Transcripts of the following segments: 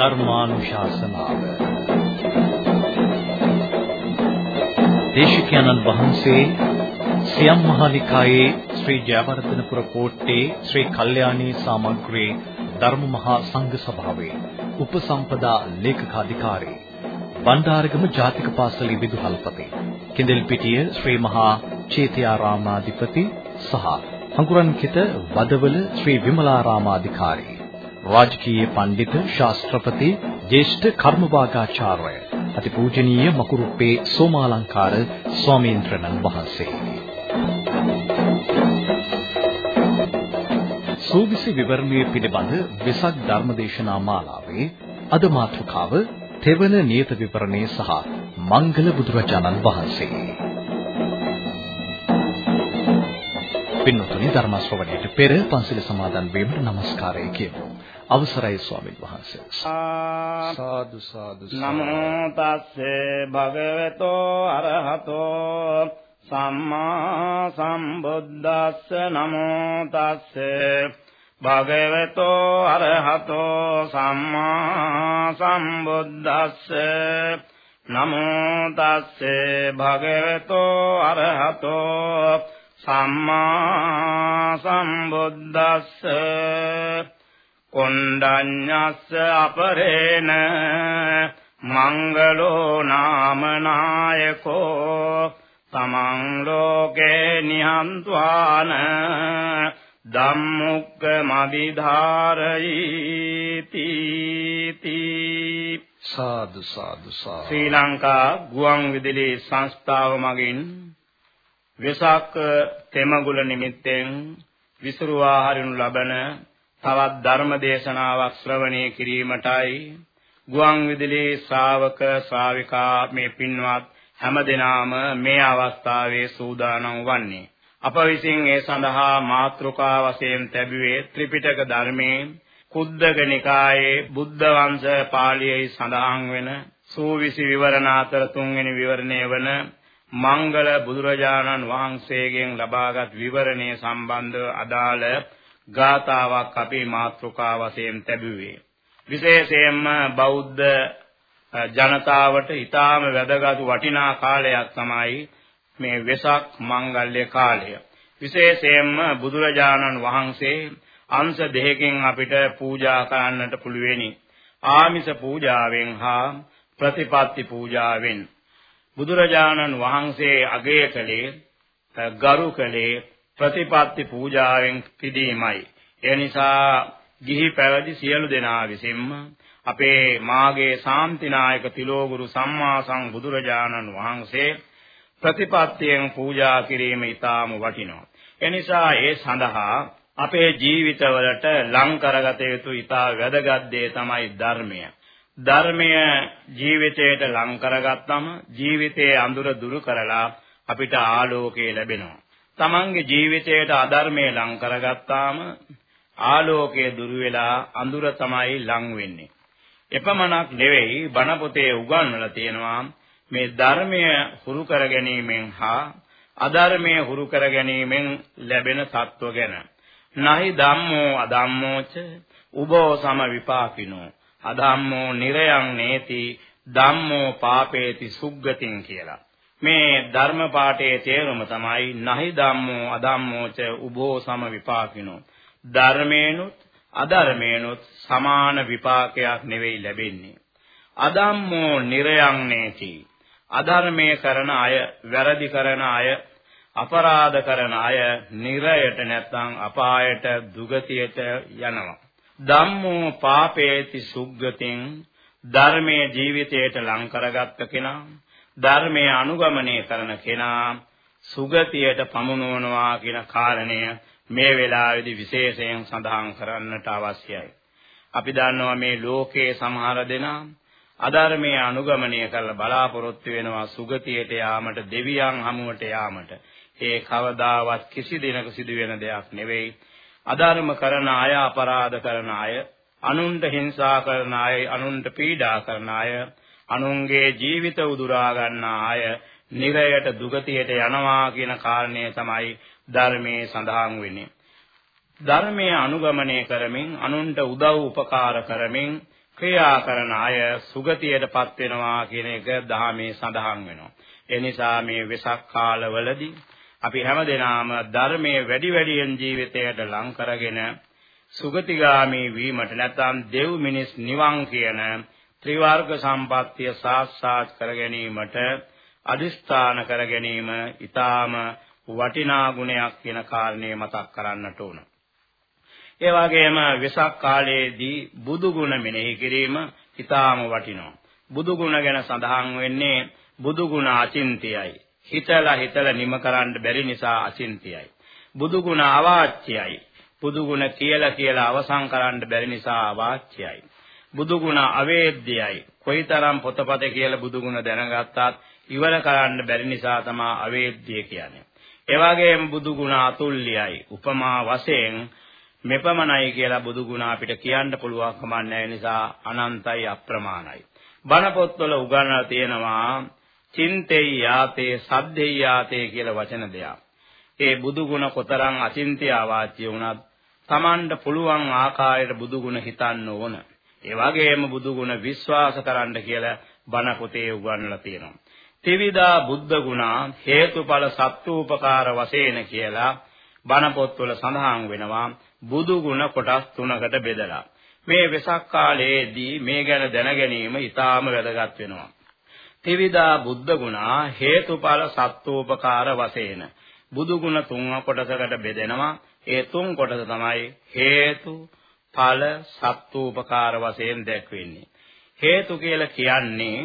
ධර්මානුශාසනාව දේශිකානන් වහන්සේ සියම් මහනිකායේ ශ්‍රී ජයවර්ධනපුර කෝට්ටේ ශ්‍රී කල්යාණී සාමග්‍රේ ධර්ම මහා සංඝ සභාවේ උපසම්පදා ලේකකාධිකාරී බණ්ඩාරගම ජාතික පාසලේ විදුහල්පති කිඳෙල්පිටිය ශ්‍රී මහා චේතියාරාමාධිපති සහ හඟුරන්කිත වදවල ශ්‍රී විමලාරාමාධිකාරී රාජකීය පඬිත ශාස්ත්‍රපති ජේෂ්ඨ කර්මවාගාචාර්ය අතිපූජනීය මකුරුප්පේ සෝමාලංකාර ස්වාමීන් වහන්සේ සූවිසි විවරණයේ පිළිබඳ වෙසක් ධර්මදේශනා මාලාවේ අද මාතෘකාව තෙවන නියත විවරණේ සහ මංගල බුදුරජාණන් වහන්සේ. පින්නතුනි ධර්ම ශ්‍රවණයට පෙර පන්සිල් සමාදන් වීමට নমස්කාරය කියමු. අවසරයි ස්වාමීන් වහන්සේ. සාදු සාදු නමෝ තස්සේ භගවතෝ අරහතෝ සම්මා සම්බුද්දස්ස නමෝ තස්සේ භගවතෝ අරහතෝ සම්මා සම්බුද්දස්ස නමෝ තස්සේ භගවතෝ අරහතෝ සම්මා සම්බුද්දස්ස කොණ්ඩඤ්ඤස්ස අපරේන මංගලෝ නාම නායකෝ තමං ලෝකේ නිහන්ත්වාන ධම්මුක්ක මදිධාරයීති සාදු සාදු සාදු. ශ්‍රී ලංකා ගුවන් විදුලි සංස්ථාව මගින් වෙසක් තෙමගුල නිමිත්තෙන් විසුරුවා හරිනු ලබන තවත් ධර්ම දේශනාවක් ශ්‍රවණය කිරීමටයි. ගුවන් විදුලි ශ්‍රාවක ශ්‍රාවිකා මේ පින්වත් හැමදෙනාම මේ අවස්ථාවේ සූදානම් වන්නේ. අප විසින් ඒ සඳහා මාතෘකා වශයෙන් තැබුවේ ත්‍රිපිටක ධර්මයේ කුද්දක නිකායේ බුද්ධ වංශ පාළියේ සඳහන් වෙන සූවිසි විවරණ අතර තුන්වෙනි විවරණය වන මංගල බුදුරජාණන් වහන්සේගෙන් ලබාගත් විවරණය සම්බන්ධව අදාළ ගාතාවක් අපේ මාතෘකා වශයෙන් තැබුවේ විශේෂයෙන්ම බෞද්ධ ජනතාවට ඊටාම වැදගත් වටිනා කාලයක් තමයි මේ වෙසක් මංගල්‍ය කාලය. විශේෂයෙන්ම බුදුරජාණන් වහන්සේ අංශ දෙකකින් අපිට පූජා කරන්නට පුළුවෙනි. ආමිස පූජාවෙන් හා ප්‍රතිපත්ති පූජාවෙන්. බුදුරජාණන් වහන්සේ අගය කළේ ගරු කළේ ප්‍රතිපත්ති පූජාවෙන් පිදීමයි. ඒ නිසා ගිහි පැවිදි සියලු දෙනා විසින්ම අපේ මාගේ ශාන්තිනායක තිලෝගුරු සම්මා සම්බුදුරජාණන් වහන්සේ ප්‍රතිපත්තියෙන් පූජා කිරීම ඊටාම වටිනවා. එනිසා ඒ සඳහා අපේ ජීවිතවලට ලං කරගත යුතු ඊටා වැදගත් දේ තමයි ධර්මය. ධර්මය ජීවිතයට ලං කරගත්තම ජීවිතයේ අඳුර දුරු කරලා අපිට ආලෝකය ලැබෙනවා. තමන්ගේ ජීවිතයට අධර්මයේ ලං කරගත්තාම ආලෝකය දුරු වෙලා අඳුර තමයි ලං වෙන්නේ. එපමණක් නෙවෙයි බණ පොතේ උගන්වලා තියෙනවා මේ ධර්මය හුරු කර ගැනීමෙන් හා අධර්මය හුරු කර ගැනීමෙන් ලැබෙන තත්ත්ව ගැන. නහි ධම්මෝ අධම්මෝච උබෝ සම විපාකිනෝ අධම්මෝ නිරයං නේති ධම්මෝ පාපේති සුග්ගතින් කියලා. මේ ධර්ම පාඨයේ තේරුම තමයි නහි ධම්මෝ අධම්මෝච උබෝ සම විපාකිනෝ. ධර්මේනුත් අධර්මේනුත් සමාන විපාකයක් නෙවෙයි ලැබෙන්නේ. අදම්මෝ නිරයන් නේති අධර්මයේ කරන අය, වැරදි කරන අය, අපරාධ කරන අය නිරයට නැත්නම් අපායට දුගතියට යනවා. ධම්මෝ පාපේති සුග්ගතින් ධර්මයේ ජීවිතයට ලං කරගත්ත කෙනා ධර්මයේ අනුගමනය කරන කෙනා සුගතියට පමුණුවනවා කියන කාරණය මේ වෙලාවේදී විශේෂයෙන් සඳහන් කරන්නට අවශ්‍යයි. අපි දන්නවා මේ ලෝකයේ සමහර දෙනා අධර්මයේ අනුගමනය කරලා බලාපොරොත්තු වෙනවා සුගතියට යාමට දෙවියන් හමුවට යාමට. ඒ කවදාවත් කිසි දිනක සිදු වෙන දෙයක් නෙවෙයි. අධර්ම කරන අය අපරාධ කරන අය අනුන්ට හිංසා කරන අය අනුන්ට පීඩා කරන අය අනුන්ගේ ජීවිත උදුරා ගන්න අය නිරයට දුගතියට යනවා කියන කාරණය තමයි ධර්මයේ සඳහන් වෙන්නේ. ධර්මයේ අනුගමනය කරමින් අනුන්ට උදව් උපකාර කරමින් ක්‍රියා කරන අය සුගතියටපත් වෙනවා කියන එක දහමේ සඳහන් වෙනවා. ඒ නිසා මේ වෙසක් කාලවලදී අපි හැමදෙනාම ධර්මයේ වැඩි වැඩියෙන් ජීවිතයට ලං කරගෙන සුගතිගාමී වීමට නැත්නම් දෙව් මිනිස් නිවන් කියන ත්‍රිවර්ග සම්පත්තිය සාක්ෂාත් කර ගැනීමට අදිස්ථාන කර ගැනීම ඊටාම වටිනා ගුණයක් කියන කාරණේ මතක් කරන්නට ඕන. ඒ වගේම වෙසක් කාලයේදී බුදු ගුණ මෙනෙහි කිරීම ඊටාම වටිනවා. බුදු ගුණ ගැන සඳහන් වෙන්නේ බුදු ගුණ අචින්තියයි. හිතලා හිතලා නිම කරන්න බැරි නිසා අචින්තියයි. බුදු ගුණ අවාච්‍යයි. බුදු ගුණ කියලා කියලා අවසන් කරන්න බැරි නිසා අවාච්‍යයි. බුදු ගුණ අවේද්‍යයි. කොයිතරම් පොතපත කියලා බුදු ගුණ දැනගත්තත් ඉවර කරන්න බැරි නිසා තමයි අවේද්‍ය කියන්නේ. ඒ වගේම බුදු ගුණ අතුල්‍යයි. උපමා වශයෙන් මෙපමණයි කියලා බුදු ගුණ අපිට කියන්න පුළුවන් කමක් නැහැ නිසා අනන්තයි අප්‍රමාණයි. බණ පොත්වල උගන්වලා තියෙනවා චින්තේ යාතේ සද්දේ යාතේ කියලා වචන දෙයක්. ඒ බුදු ගුණ කොතරම් අචින්ත්‍ය ආවාච්‍ය වුණත් Tamanට පුළුවන් ආකාරයට බුදු ගුණ හිතන්න ඕන. ඒ වගේම බුදු ගුණ විශ්වාස කරන්න කියලා බණ පොතේ උගන්වලා තියෙනවා. ත්‍රිවිධා බුද්ධ ගුණා හේතුඵල සත්ූපකාර වශයෙන් කියලා බණ පොත්වල සඳහන් වෙනවා බුදු ගුණ කොටස් තුනකට බෙදලා. මේ වෙසක් කාලයේදී මේ ගැන දැන ගැනීම ඉතාම වැදගත් වෙනවා. ත්‍රිවිධා බුද්ධ ගුණා හේතුඵල සත්ූපකාර වශයෙන් බුදු ගුණ තුන් කොටසකට බෙදෙනවා. ඒ තුන් කොටස තමයි හේතු ඵල සත්ූපකාර වශයෙන් දැක්වෙන්නේ. හේතු කියලා කියන්නේ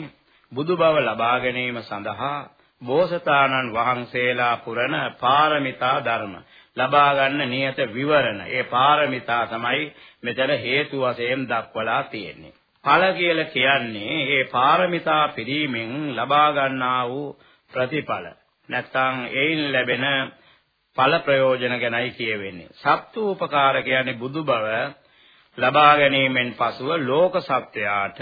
බුදු බව ලබා ගැනීම සඳහා බෝසතාණන් වහන්සේලා පුරන පාරමිතා ධර්ම ලබා ගන්න නියත විවරණ. ඒ පාරමිතා තමයි මෙතන හේතු වශයෙන් දක්වලා තියෙන්නේ. ඵල කියලා කියන්නේ මේ පාරමිතා පිරීමෙන් ලබා ගන්නා වූ ප්‍රතිඵල. නැත්නම් ඒයින් ලැබෙන ඵල ප්‍රයෝජන ගැනයි කියවෙන්නේ. සත්ූපකාර කියන්නේ බුදු බව ලබා ගැනීමෙන් පසුව ලෝක සත්‍යයට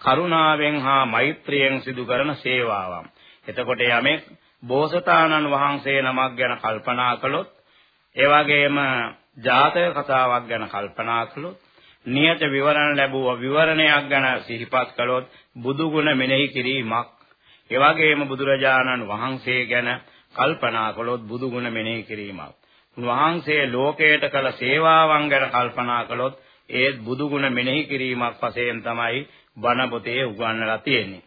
කරුණාවෙන් හා මෛත්‍රියෙන් සිදු කරන සේවාවක්. එතකොට යමෙක් බෝසතාණන් වහන්සේ නමක් ගැන කල්පනා කළොත් ඒ වගේම ජාතක කතාවක් ගැන කල්පනා කළොත් නියත විවරණ ලැබුව විවරණයක් ගැන සිහිපත් කළොත් බුදු ගුණ මෙනෙහි කිරීමක් ඒ වගේම බුදුරජාණන් වහන්සේ ගැන කල්පනා කළොත් බුදු ගුණ මෙනෙහි කිරීමක් උන්වහන්සේ ලෝකයට කළ සේවාවන් ගැන කල්පනා කළොත් ඒත් බුදු ගුණ මෙනෙහි කිරීමක් වශයෙන් තමයි බණ පොතේ උගන්වලා තියෙන්නේ.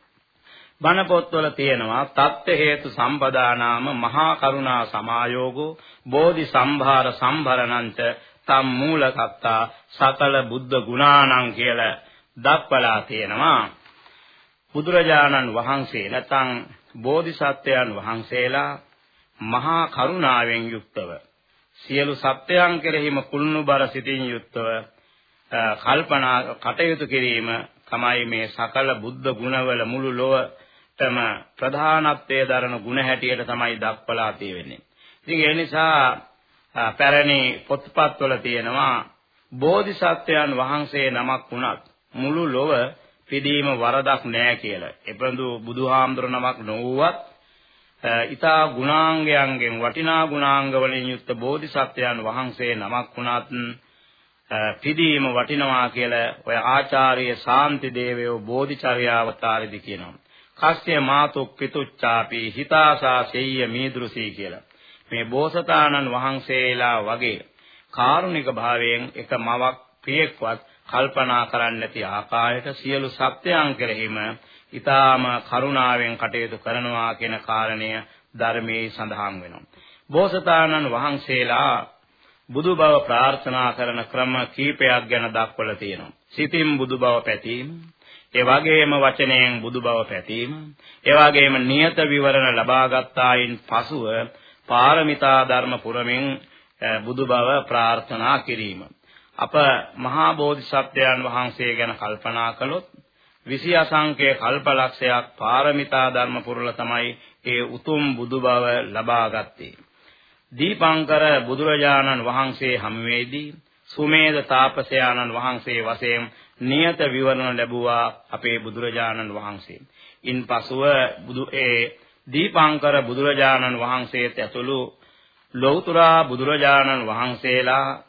බණ පොත්වල තියෙනවා තත්ත්ව හේතු සම්පදානාම මහා කරුණා සමායෝගෝ බෝධි සම්භාර සම්භරණංච තම් මූලකත්තා සකල බුද්ධ ගුණාණං කියලා දක්වලා තියෙනවා. බුදුරජාණන් වහන්සේ නැත්නම් බෝධිසත්වයන් වහන්සේලා මහා කරුණාවෙන් යුක්තව සියලු සත්‍යයන් කෙරෙහිම කුළුණුබර සිතින් යුක්තව කල්පනා කටයුතු කිරීම තමයි මේ සකල බුද්ධ ගුණවල මුළු ලොවටම ප්‍රධානත්වයේ දරන ගුණ හැටියට තමයි දක්වලා තියෙන්නේ. ඉතින් ඒ නිසා පැරණි පොත්පත්වල තියෙනවා බෝධිසත්වයන් වහන්සේ නමක් වුණත් මුළු ලොව පිදීම වරදක් නෑ කියලා. එපඳු බුදුහාමුදුර නමක් නොවුවත් ඊතා ගුණාංගයන්ගෙන් වටිනා ගුණාංග වලින් යුක්ත බෝධිසත්වයන් වහන්සේ නමක් වුණත් පිදීම වටිනවා කියලා ඔය ආචාර්ය ශාන්ති දේවයෝ බෝධිචර්යාවතාරෙදි කියනවා. කස්ය මාතු පිතුච්චාපි හිතාසා සෙය්‍ය මීදෘසී කියලා. මේ බෝසතාණන් වහන්සේලා වගේ කාරුණික භාවයෙන් එක මවක් පියෙක්වත් කල්පනා කරන්නේ නැති ආකාරයට සියලු සත්‍යයන් කෙරෙහිම ඊටාම කරුණාවෙන් කටයුතු කරනවා කියන කාරණය ධර්මයේ සඳහන් වෙනවා. බෝසතාණන් වහන්සේලා බුදු බව ප්‍රාර්ථනා කරන ක්‍රම කීපයක් ගැන දක්වලා තියෙනවා. සිතින් බුදු බව පැතීම, ඒ වගේම වචනයෙන් බුදු බව පැතීම, ඒ වගේම නියත විවරණ ලබා ගත්තායින් පසුව පාරමිතා ධර්ම පුරමින් බුදු බව ප්‍රාර්ථනා කිරීම. අප මහා බෝධිසත්වයන් වහන්සේ ගැන කල්පනා කළොත් විසි අසංකේ කල්පලක්ෂයක් පාරමිතා ධර්ම පුරලා තමයි ඒ උතුම් බුදු බව ලබා ගත්තේ. දීපංකර බුදුරජාණන් වහන්සේ හමුවේදී සුමේද තාපසයාණන් වහන්සේ වශයෙන් නියත විවරණ ලැබුවා අපේ බුදුරජාණන් වහන්සේ. ඉන්පසුව බුදු ඒ දීපංකර බුදුරජාණන් වහන්සේත් ඇතුළු ලෞතර බුදුරජාණන් වහන්සේලා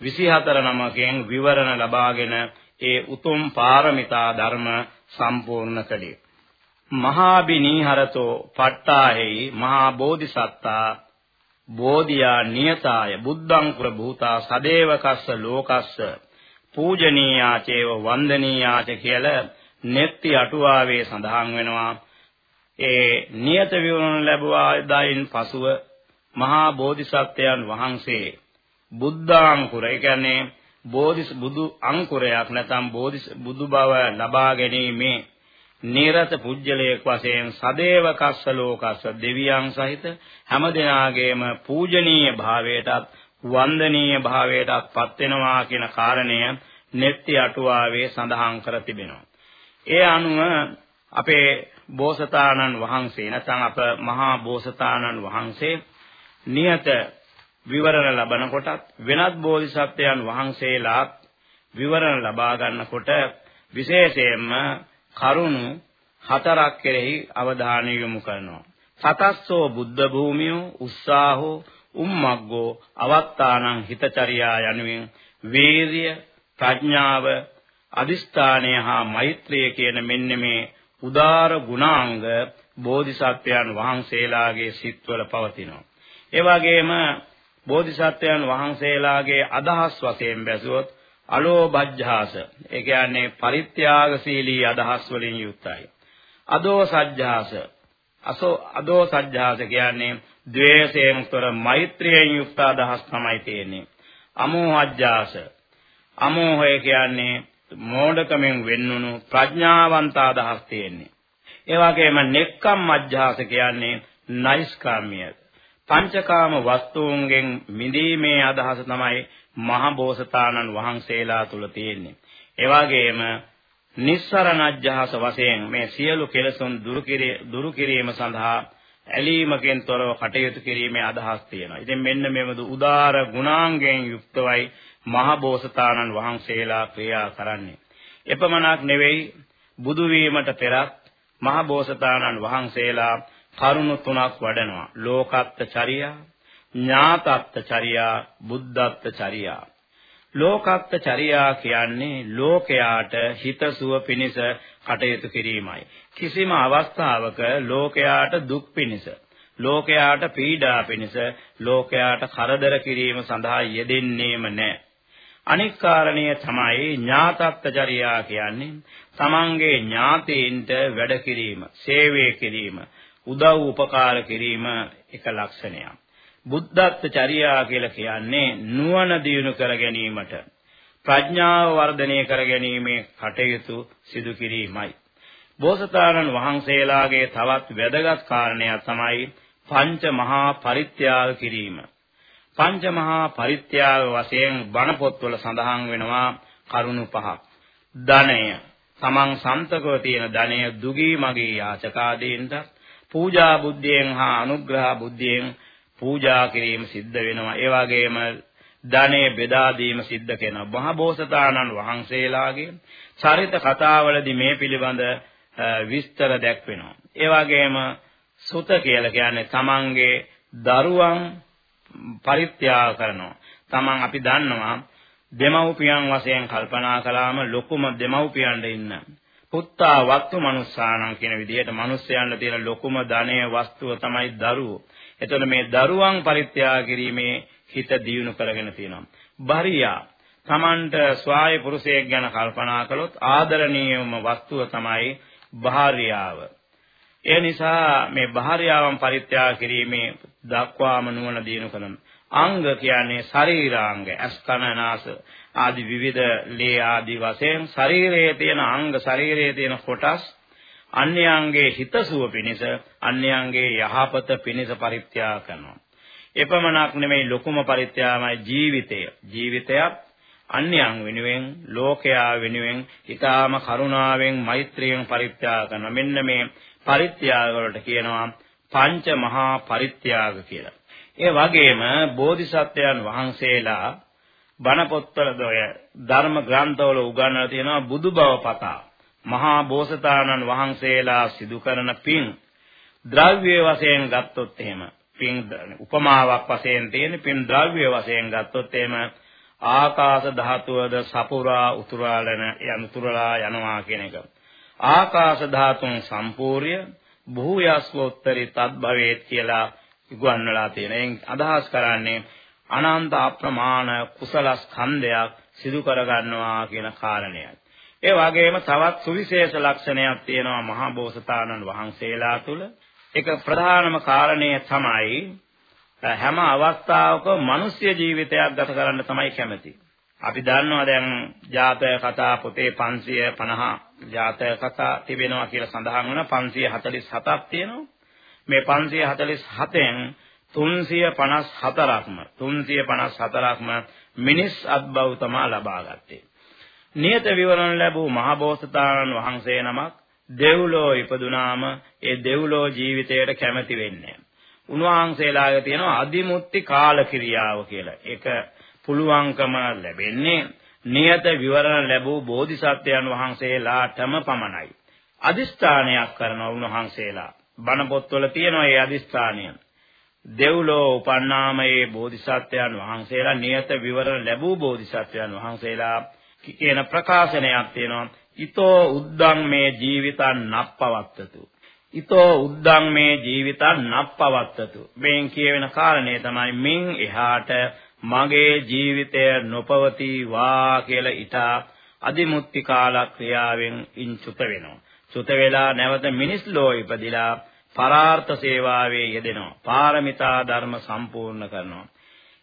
24 නමකින් විවරණ ලබාගෙන ඒ උතුම් පාරමිතා ධර්ම සම්පූර්ණ කළේ. මහා බිනීහරතෝ පට්ටාහෙයි මහා බෝධිසත්තා බෝධියා නියතාය බුද්ධං කුර භූතා සදේවකස්ස ලෝකස්ස පූජනීයාචේව වන්දනීයාච කියලා නෙත්ති අටුවාවේ සඳහන් වෙනවා. ඒ නියත විවරණ ලැබුවා දායින් පසුව මහා බෝධිසත්වයන් වහන්සේ බුද්ධාංකුර ඒ කියන්නේ බෝධි බුදු අංකුරයක් නැත්නම් බෝධි බුදු බව ලබා ගැනීමේ නිරත පුජ්‍යලයක් වශයෙන් සදේවකස්ස ලෝකස්ස දෙවියන් සහිත හැම දෙනාගේම පූජනීය භාවයටත් වන්දනීය භාවයටත් පත් වෙනවා කියන කාරණය නෙත්ති අටුවාවේ සඳහන් කර තිබෙනවා. ඒ අනුව අපේ බෝසතාණන් වහන්සේ නැත්නම් අප මහා බෝසතාණන් වහන්සේ නියත විවරණ ලබන කොටත් වෙනත් බෝධිසත්වයන් වහන්සේලා විවරණ ලබා ගන්නකොට විශේෂයෙන්ම කරුණු හතරක් කෙරෙහි අවධානය යොමු කරනවා. සතස්සෝ බුද්ධ භූමියෝ උස්සාහෝ උම්මග්ගෝ අවත්තානං හිතචරියා යනුවෙන් වීරිය ප්‍රඥාව අදිස්ථානය හා මෛත්‍රිය කියන මෙන්න මේ උදාර ගුණාංග බෝධිසත්වයන් වහන්සේලාගේ සිත්වල පවතිනවා. ඒ වගේම බෝධිසත්වයන් වහන්සේලාගේ අදහස් වශයෙන් බැසුවොත් අලෝභජ්ජාස ඒ කියන්නේ පරිත්‍යාගශීලී අදහස් වලින් යුක්තයි. අදෝ සජ්ජාස අසෝ අදෝ සජ්ජාස කියන්නේ ද්වේෂයෙන් තොර මෛත්‍රියෙන් යුක්ත අදහස් තමයි තියෙන්නේ. අමෝහජ්ජාස අමෝහය කියන්නේ මෝඩකමෙන් වෙන්නුණු ප්‍රඥාවන්ත අදහස් තියෙන්නේ. ඒ වගේම නෙක්කම් මජ්ජාස කියන්නේ නයිස්කාම්‍ය. පංචකාම වස්තුන්ගෙන් මිදීමේ අදහස තමයි මහ බෝසතාණන් වහන්සේලා තුල තියෙන්නේ. ඒ වගේම නිස්සරණජ්ජහස වශයෙන් මේ සියලු කෙලසුන් දුරු කිරීම සඳහා ඇලීමකින් තොරව කටයුතු කිරීමේ අදහස් තියෙනවා. ඉතින් මෙන්න මෙවදු උදාර ගුණාංගයෙන් යුක්තවයි මහ බෝසතාණන් වහන්සේලා ක්‍රියා කරන්නේ. එපමණක් නෙවෙයි බුදු වීමට පෙරත් මහ බෝසතාණන් වහන්සේලා කරුණු තුනක් වඩනවා. ලෝකත්ත චරියා, ඥාතත්ත චරියා, බුද්ධත්ත චරියා. ලෝකත්ත චරියා කියන්නේ ලෝකයාට හිතසුව පිණිස කටයුතු කිරීමයි. කිසිම අවස්ථාවක ලෝකයාට දුක් පිණිස ලෝකයාට පීඩා පිණිස ලෝකයාට කරදර කිරීම සඳහා යෙදෙන්නේම නැහැ. අනික් කාරණය තමයි ඥාතත්ත්වචර්යා කියන්නේ තමන්ගේ ඥාතීන්ට වැඩ කිරීම, සේවය කිරීම, උදව් උපකාර කිරීම එක ලක්ෂණයක්. බුද්ධත්ව චර්යා කියලා කියන්නේ නුවණ දියුණු කර ගැනීමට ප්‍රඥාව වර්ධනය කර ගැනීමේ කටයුතු සිදු කිරීමයි. බෝසතාණන් වහන්සේලාගේ තවත් වැදගත් කාරණයක් තමයි පංච මහා පරිත්‍යාග කිරීම. පංච මහා පරිත්‍යාග වශයෙන් බණ පොත්වල සඳහන් වෙනවා කරුණු පහක්. ධනය, තමන් සන්තකව තියෙන ධනය දුගී මගේ යාචකාදීන්ට පූජා බුද්ධියෙන් හා අනුග්‍රහ බුද්ධියෙන් පූජා කිරීම සිද්ධ වෙනවා. ඒ වගේම ධනෙ බෙදා දීම සිද්ධ කරනවා. මහ බෝසතාණන් වහන්සේලාගේ චරිත කතාවලදී මේ පිළිබඳ විස්තර දැක්වෙනවා. ඒ වගේම සුත කියලා කියන්නේ තමන්ගේ දරුවන් පරිත්‍යාග කරනවා. තමන් අපි දන්නවා දෙමව්පියන් වශයෙන් කල්පනා කළාම ලොකුම දෙමව්පියන්ට ඉන්න පුත්තා වත්තු මනුස්සානම් කියන විදිහට මිනිස්යන්ට තියෙන ලොකුම ධනය වස්තුව තමයි දරුවෝ. එතකොට මේ දරුවන් පරිත්‍යාග කිරීමේ හිත දියුණු කරගෙන තියෙනවා. බරියා Tamanට ස්වාය පුරුෂයෙක් ගැන කල්පනා කළොත් ආදරණීයම වස්තුව තමයි භාර්යාව. ඒ නිසා මේ භාර්යාවන් පරිත්‍යාග කිරීමේ දක්වාම නුවණ දිනු කරන අංග කියන්නේ ශරීරාංග, අස්කන නාස ආදී විවිධ ලේ ආදී වශයෙන් ශරීරයේ තියෙන අංග ශරීරයේ තියෙන කොටස් අන්‍යයන්ගේ හිතසුව පිණිස අන්‍යයන්ගේ යහපත පිණිස පරිත්‍යාග කරනවා. එපමණක් නෙමෙයි ලොකුම පරිත්‍යාගමයි ජීවිතය. ජීවිතයත් අන්‍යයන් වෙනුවෙන් ලෝකයා වෙනුවෙන් ඊටාම කරුණාවෙන් මෛත්‍රියෙන් පරිත්‍යාග කරනවා. මෙන්න මේ පරිත්‍යාග වලට කියනවා පංච මහා පරිත්‍යාග කියලා. ඒ වගේම බෝධිසත්වයන් වහන්සේලා බණ පොත්වල ධර්ම ග්‍රන්ථවල උගන්වලා තියෙනවා බුදු බව පතා. මහා බෝසතාණන් වහන්සේලා සිදු කරන පින් ද්‍රව්‍ය වශයෙන් ගත්තොත් එහෙම පින් උපමාවක් වශයෙන් තියෙන පින් ද්‍රව්‍ය වශයෙන් ගත්තොත් එහෙම ආකාශ ධාතුවද සපුරා උතුරාලන යන උතුරලා යනවා කියන එක. ආකාශ ධාතුන් සම්පූර්ය භූයස්වෝත්තරී තත්භවේත් කියලා ඉගුවන්වලා තියෙන. එයින් අදහස් කරන්නේ අනන්ත අප්‍රමාණ කුසල ස්කන්ධයක් සිදු කරගන්නවා කියන කාරණයයි. ඒ වගේම තවත් සුවිශේෂ ලක්ෂණයක් තියෙනවා මහා බෝසතාණන් වහන්සේලා තුල. ඒක ප්‍රධානම කාරණය තමයි හැම අවස්ථාවක මිනිස් ජීවිතයක් ගත කරන්න තමයි කැමති. අපි දන්නවා දැන් ජාතක කතා පොතේ 550 ජාතක කතා තිබෙනවා කියලා සඳහන් වුණා 547ක් තියෙනවා. මේ 547න් 354ක්ම 354ක්ම මිනිස් අත්බව තමා ලබා ගත්තේ. නියත විවරණ ලැබූ මහබෝසතාණන් වහන්සේ නමක් දෙව්ලෝ ඉපදුනාම ඒ දෙව්ලෝ ජීවිතයට කැමති වෙන්නේ. උන්වහන්සේලාගේ තියෙනවා අදිමුත්‍ති කාල ක්‍රියාව කියලා. ඒක පුළුවන්කම ලැබෙන්නේ නියත විවරණ ලැබූ බෝධිසත්වයන් වහන්සේලාටම පමණයි. අදිස්ථානයක් කරන උන්වහන්සේලා බණ පොත්වල තියෙනවා ඒ අදිස්ථානය. දෙව්ලෝ උපන්නාමයේ බෝධිසත්වයන් වහන්සේලා නියත විවරණ ලැබූ බෝධිසත්වයන් වහන්සේලා කියන ප්‍රකාශනයක් තියෙනවා. ඊතෝ උද්දං මේ ජීවිතං නප්පවත්තතු. ඊතෝ උද්දං මේ ජීවිතං නප්පවත්තතු. මේන් කියවෙන කාරණේ තමයි මින් එහාට මගේ ජීවිතය නොපවතී වා කියලා ඊට අදිමුත්‍ති කාල ක්‍රියාවෙන් ඉන්චුත වෙනවා. චුත වෙලා නැවත මිනිස් ලෝ ඉපදිලා පරාර්ථ සේවාවේ යෙදෙනවා. පාරමිතා ධර්ම සම්පූර්ණ කරනවා.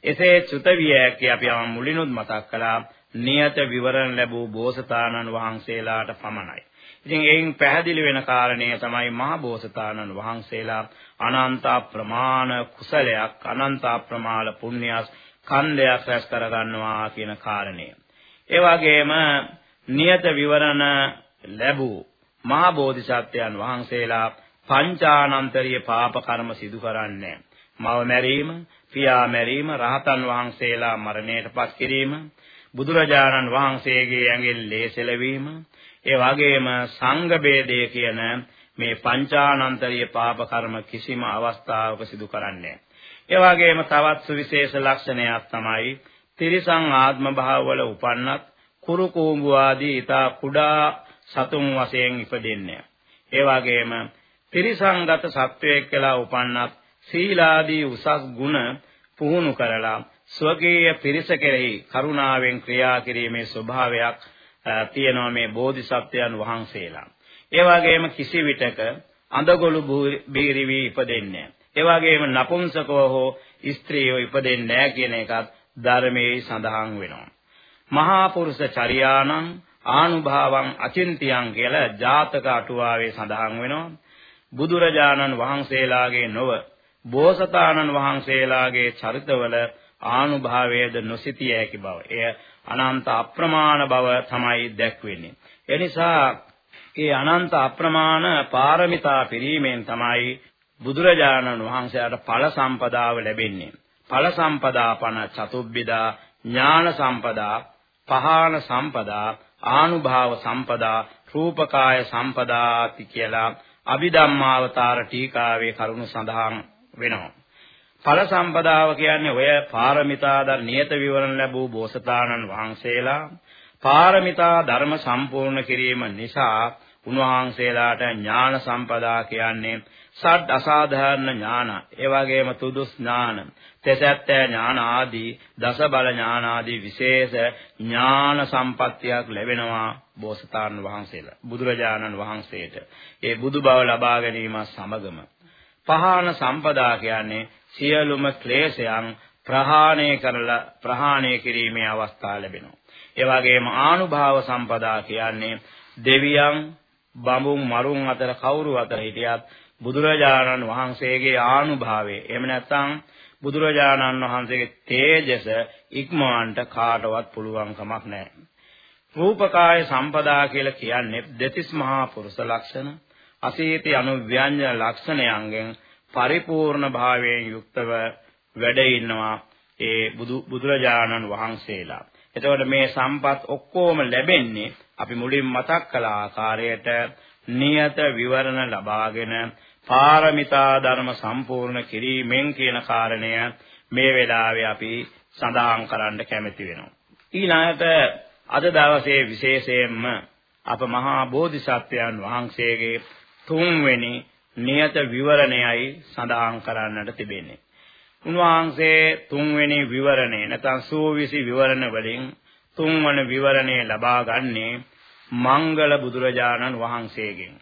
එසේ චුත විය හැකි අපි මුලිනුත් මතක් කළා. නියත විවරණ ලැබූ බෝසතාණන් වහන්සේලාට පමණයි. ඉතින් එයින් පැහැදිලි වෙන කාරණය තමයි මහා බෝසතාණන් වහන්සේලා අනන්ත ප්‍රමාණ කුසලයක් අනන්ත ප්‍රමාණ පුණ්‍යස් කන්දයක් රැස් කරගන්නවා කියන කාරණය. ඒ වගේම නියත විවරණ ලැබූ මහා බෝධිසත්වයන් වහන්සේලා පංචානන්තරීය පාප කර්ම සිදු කරන්නේ මව මැරීම, පියා මැරීම, රහතන් වහන්සේලා මරණයටපත් කිරීම, බුදුරජාණන් වහන්සේගේ ඇඟිල්ලේ සෙලවීම, ඒ වගේම සංඝ බේදය කියන මේ පංචානන්තරීය පාප කර්ම කිසිම අවස්ථාවක සිදු කරන්නේ ඒ වගේම තවත් සුවිශේෂ ලක්ෂණයක් තමයි තිරිසං ආත්ම භාවවල උපන්නත් කුරු කූඹු ආදී ඊට කුඩා සතුන් වශයෙන් ඉපදෙන්නේ. ඒ වගේම තිරිසංගත සත්වයෙක් කියලා උපන්නත් සීලාදී උසස් ගුණ පුහුණු කරලා ස්වකීය පිරිස කෙරෙහි කරුණාවෙන් ක්‍රියා කිරීමේ ස්වභාවයක් තියෙනවා මේ බෝධිසත්වයන් වහන්සේලා. ඒ වගේම කිසි විටක අඳගොළු බීරි වී ඉපදෙන්නේ ඒ වගේම නපුංසකව හෝ ස්ත්‍රියව ඉපදෙන්නේ නැහැ කියන එකත් ධර්මයේ සඳහන් වෙනවා. මහා පුරුෂ චර්යාණං ආනුභාවං අචින්තියං කියලා ජාතක අටුවාවේ සඳහන් වෙනවා. බුදුරජාණන් වහන්සේලාගේ නොව බෝසතාණන් වහන්සේලාගේ චරිතවල ආනුභාවයේද නොසිතිය හැකි බව. එය අනන්ත අප්‍රමාණ බව තමයි දැක්වෙන්නේ. එනිසා ඒ අනන්ත අප්‍රමාණ පාරමිතා පිරීමෙන් තමයි බුදුරජාණන් වහන්සේට ඵල සම්පදාව ලැබෙන්නේ. ඵල සම්පදා පන චතුබ්බිදා ඥාන සම්පදා පහාන සම්පදා ආනුභාව සම්පදා රූපකාය සම්පදාති කියලා අභිධම්මාවතාර ටීකාවේ කරුණු සඳහන් වෙනවා. ඵල සම්පදාව කියන්නේ ඔය පාරමිතා ද නියත විවරණ ලැබූ බෝසතාණන් වහන්සේලා පාරමිතා ධර්ම සම්පූර්ණ කිරීම නිසා උන්වහන්සේලාට ඥාන සම්පදා කියන්නේ සඩ් අසාධාරණ ඥාන, ඒ වගේම තුදුස් ඥාන, තෙසැත්තෑ ඥාන ආදී දස බල ඥාන ආදී විශේෂ ඥාන සම්පත්තියක් ලැබෙනවා බෝසතාණන් වහන්සේලා. බුදුරජාණන් වහන්සේට ඒ බුදු බව ලබා ගැනීම සමගම පහාන සම්පදා කියන්නේ සියලුම ක්ලේශයන් ප්‍රහාණය කරලා ප්‍රහාණය කිරීමේ අවස්ථාව ලැබෙනවා. ඒ වගේම ආනුභාව සම්පදා කියන්නේ දෙවියන් බඹුන් මරුන් අතර කවුරු අතර හිටියත් බුදුරජාණන් වහන්සේගේ ආනුභාවය එහෙම නැත්නම් බුදුරජාණන් වහන්සේගේ තේජස ඉක්මවන්න කාටවත් පුළුවන් කමක් නැහැ. රූපකාය සම්පදා කියලා කියන්නේ දෙතිස් මහා පුරුෂ ලක්ෂණ අසීති අනුව්‍යංජන ලක්ෂණයන්ගෙන් පරිපූර්ණ භාවයෙන් යුක්තව වැඩ ඉන්නවා ඒ බුදු බුදුරජාණන් වහන්සේලා. එතකොට මේ සම්පත් ඔක්කොම ලැබෙන්නේ අපි මුලින් මතක් කළ ආකාරයට නියත විවරණ ලබාගෙන පාරමිතා ධර්ම සම්පූර්ණ කිරීමෙන් කියන කාරණය මේ වෙලාවේ අපි සඳහන් කරන්න කැමති වෙනවා. ඊළඟට අද දවසේ විශේෂයෙන්ම අප මහා බෝධිසත්වයන් වහන්සේගේ තුන්වෙනි නියත විවරණයයි සඳහන් කරන්නට තිබෙන්නේ. උන්වහන්සේ තුන්වෙනි විවරණය නැත්නම් සූවිසි විවරණ වලින් තුන්වන විවරණය ලබා ගන්නේ මංගල බුදුරජාණන් වහන්සේගෙන්.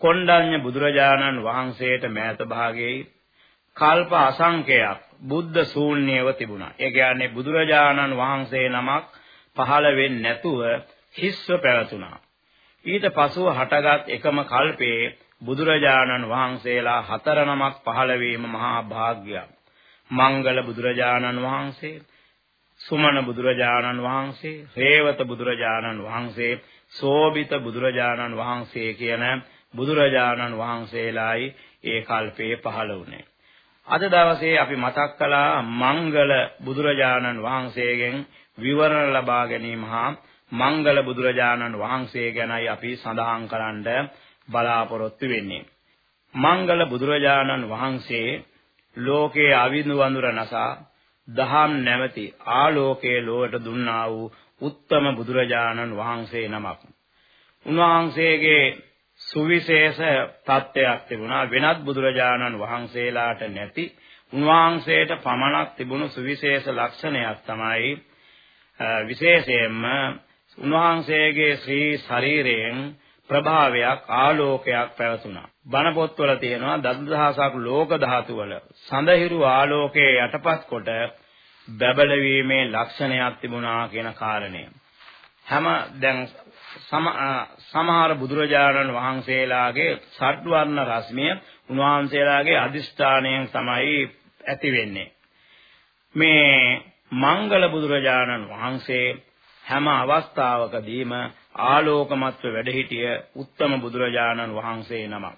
කොණ්ඩඤ්ඤ බුදුරජාණන් වහන්සේට මෑත භාගයේ කල්ප අසංඛ්‍යයක් බුද්ධ ශූන්‍යව තිබුණා. ඒ කියන්නේ බුදුරජාණන් වහන්සේ නමක් පහළ වෙන්නේ නැතුව හිස්ව පැවතුණා. ඊට පසුව හටගත් එකම කල්පයේ බුදුරජාණන් වහන්සේලා හතර නමක් පහළ වීම මහා භාග්‍යයක්. මංගල බුදුරජාණන් වහන්සේ, සුමන බුදුරජාණන් වහන්සේ, හේවත බුදුරජාණන් වහන්සේ, සෝබිත බුදුරජාණන් වහන්සේ කියන බුදුරජාණන් වහන්සේලායි ඒ කල්පයේ පහළ වුණේ. අද දවසේ අපි මතක් කළා මංගල බුදුරජාණන් වහන්සේගෙන් විවරණ ලබා ගැනීම හා මංගල බුදුරජාණන් වහන්සේ ගැනයි අපි සඳහන් කරන්න බලාපොරොත්තු වෙන්නේ. මංගල බුදුරජාණන් වහන්සේ ලෝකයේ අවිඳු වඳුර නසා දහම් නැවති ආලෝකයේ ලෝකට දුන්නා වූ උත්තම බුදුරජාණන් වහන්සේ නමක්. උන්වහන්සේගේ සුවිශේෂ තත්ත්වයක් තිබුණා වෙනත් බුදුරජාණන් වහන්සේලාට නැති උන්වහන්සේට පමණක් තිබුණු සුවිශේෂ ලක්ෂණයක් තමයි විශේෂයෙන්ම උන්වහන්සේගේ ශ්‍රී ශරීරයෙන් ප්‍රභාවයක් ආලෝකයක් පැවතුණා. බණ පොත්වල තියෙනවා දසදහසක් ලෝක ධාතු වල සඳහිරු ආලෝකයේ යටපත් කොට බබලවීමේ ලක්ෂණයක් තිබුණා කියන කාරණය. හැම දැන් සමහර බුදුරජාණන් වහන්සේලාගේ සත්වර්ණ රශ්මිය උන්වහන්සේලාගේ අදිෂ්ඨානයෙන් තමයි ඇති වෙන්නේ. මේ මංගල බුදුරජාණන් වහන්සේ හැම අවස්ථාවකදීම ආලෝකමත්ව වැඩ සිටිය උත්තම බුදුරජාණන් වහන්සේ නමක්.